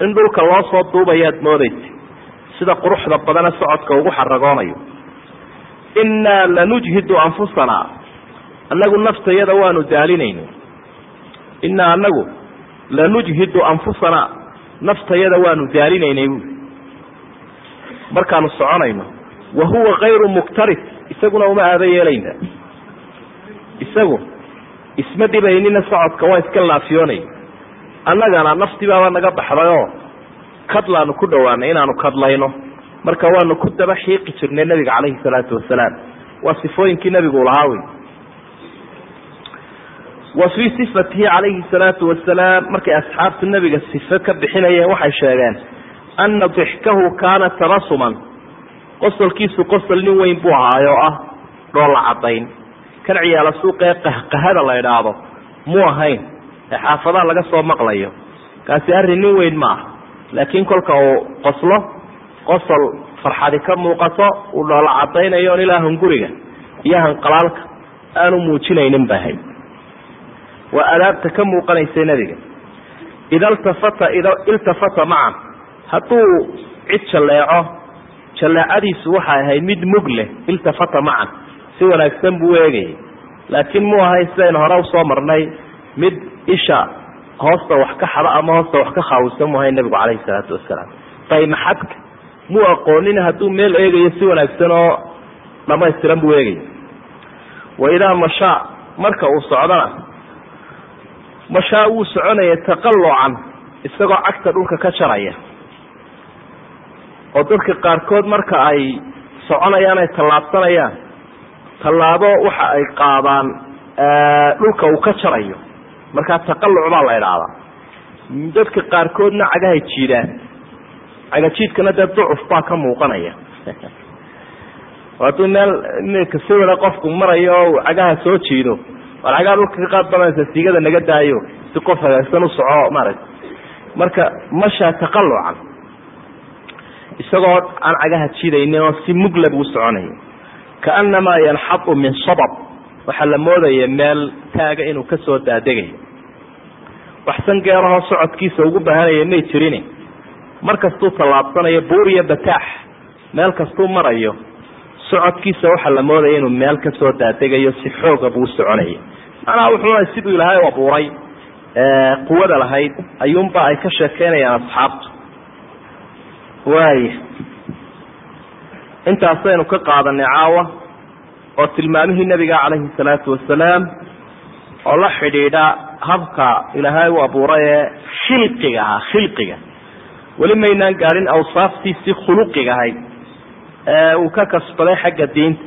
in dhulka loo soo duubayaad moodaysa sida quruxda badana socodka ugu xaragoonayo. Innaa lanujhidu anfusanaa annagu naftayada waanu daalinayno innaa anagu lanujhidu anfusanaa naftayada waanu daalinaynay buui markaanu soconayno wa huwa kayru muktarif isaguna uma aaba yeelayna. Isagu isma dhibaynina socodka waa iska laafiyoonay annagana naftii baaba naga baxday oo kadlaanu ku dhawaanay inaanu kadlayno. Marka waanu ku daba xiiqi jirnay nabiga calayhi salaatu wasalaam. Waa sifooyinkii nabigu lahaa wey wa fii sifatihi calayhi salaatu wasalaam markay asxaabtu nabiga sife ka bixinayeen waxay sheegeen ana dixkahu kaana tabasuman qosolkiisu qosol nin weyn buu ahaayo ah dhoolla cadayn kan ciyaala suuqee qahqahada la idhaahdo mu ahayn ee xaafadaha laga soo maqlayo kaasi arrin nin weyn ma ah laakiin kolka uu qoslo qosol farxadi ka muuqato uu dhoolla cadaynayo on ilaa hunguriga iyo hanqalaalka aanu muujinaynin ba ahayd waa adaabta ka muuqanaysa nebiga ida ltafata iltafata macan hadduu cid jalleeco jalleecadiisu waxay ahayd mid mug leh iltafata macan si wanaagsan buu eegayay laakiin mu ahay sidaynu hore u soo marnay mid isha hoosta wax ka xado ama hoosta wax ka khaawisa mu ahay nebigu calayhi salaatu wasalaam daymaxadka muu aqoonin hadduu meel eegayo si wanaagsan oo dhamaystiran buu eegaya wa idaa mashaa marka uu socdona mashaa wuu soconaya taqallucan isagoo cagta dhulka ka jaraya oo dadka qaarkood marka ay soconayaan ay tallaabsanayaan tallaabo waxa ay qaadaan dhulka uu ka jarayo markaa taqalluc baa la idhaahdaa dadka qaarkoodna cagahay jiidaan. Cagajiidkana dee ducuf baa ka muuqanaya. Hadduu meel imika sawira qofku marayo o cagaha soo jiido war cagaha dhulka ka qaad banaysa sigada naga daayo si qof hagaagsan u soco marka mashaa taqallucan isagoo aan cagaha jiidaynin oo si mugla buu soconayo. Kaanamaa yanxadu min sabab waxaa la moodaya meel taaga inuu ka soo daadegayo. Waxsan geerahoo socodkiisa ugu baahanaya may jirin mar kastuu tallaabsanayo buur iyo bataax. Meel kastuu marayo socodkiisa waxaa la moodaya inuu meel ka soo daadegayo si xooga buu soconaya macnaha wuxuuna siduu ilaahay u abuuray. Quwada lahayd ayuunba ay ka sheekeynayaan asxaabtu waaya intaasaynu ka qaadanay caawa oo tilmaamihii nabiga calayhi salaatu wasalaam oo la xidhiidha habka ilaahay u abuuray ee khilqiga ahaa khilqiga. Weli maynaan gaadhin awsaaftiisii khuluqiga ahayd ee uu ka kasbaday xagga diinta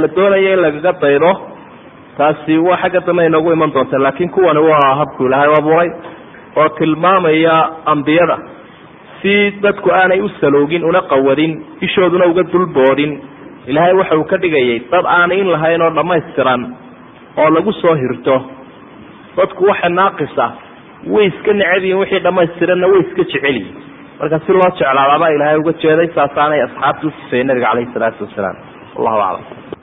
la doonaya in lagaga daydo taasi waa xagga dambe inoogu iman doonta laakiin kuwani waa habku ilaahay u abuuray oo tilmaamaya ambiyada si dadku aanay u saloogin una qawadin ishooduna uga dulboodin. Ilaahay waxa uu ka dhigayay dad aanay in lahayn oo dhammaystiran oo lagu soo hirto. Dadku waxa naaqis ah way iska necab yihiin wixii dhammaystiranna way iska jecel yihiin marka si loo jeclaadaabaa ilaahay uga jeeday saasaanay asxaabta u sifeeyey nabiga calayhi salaatu wasalaam. Wallahu aclam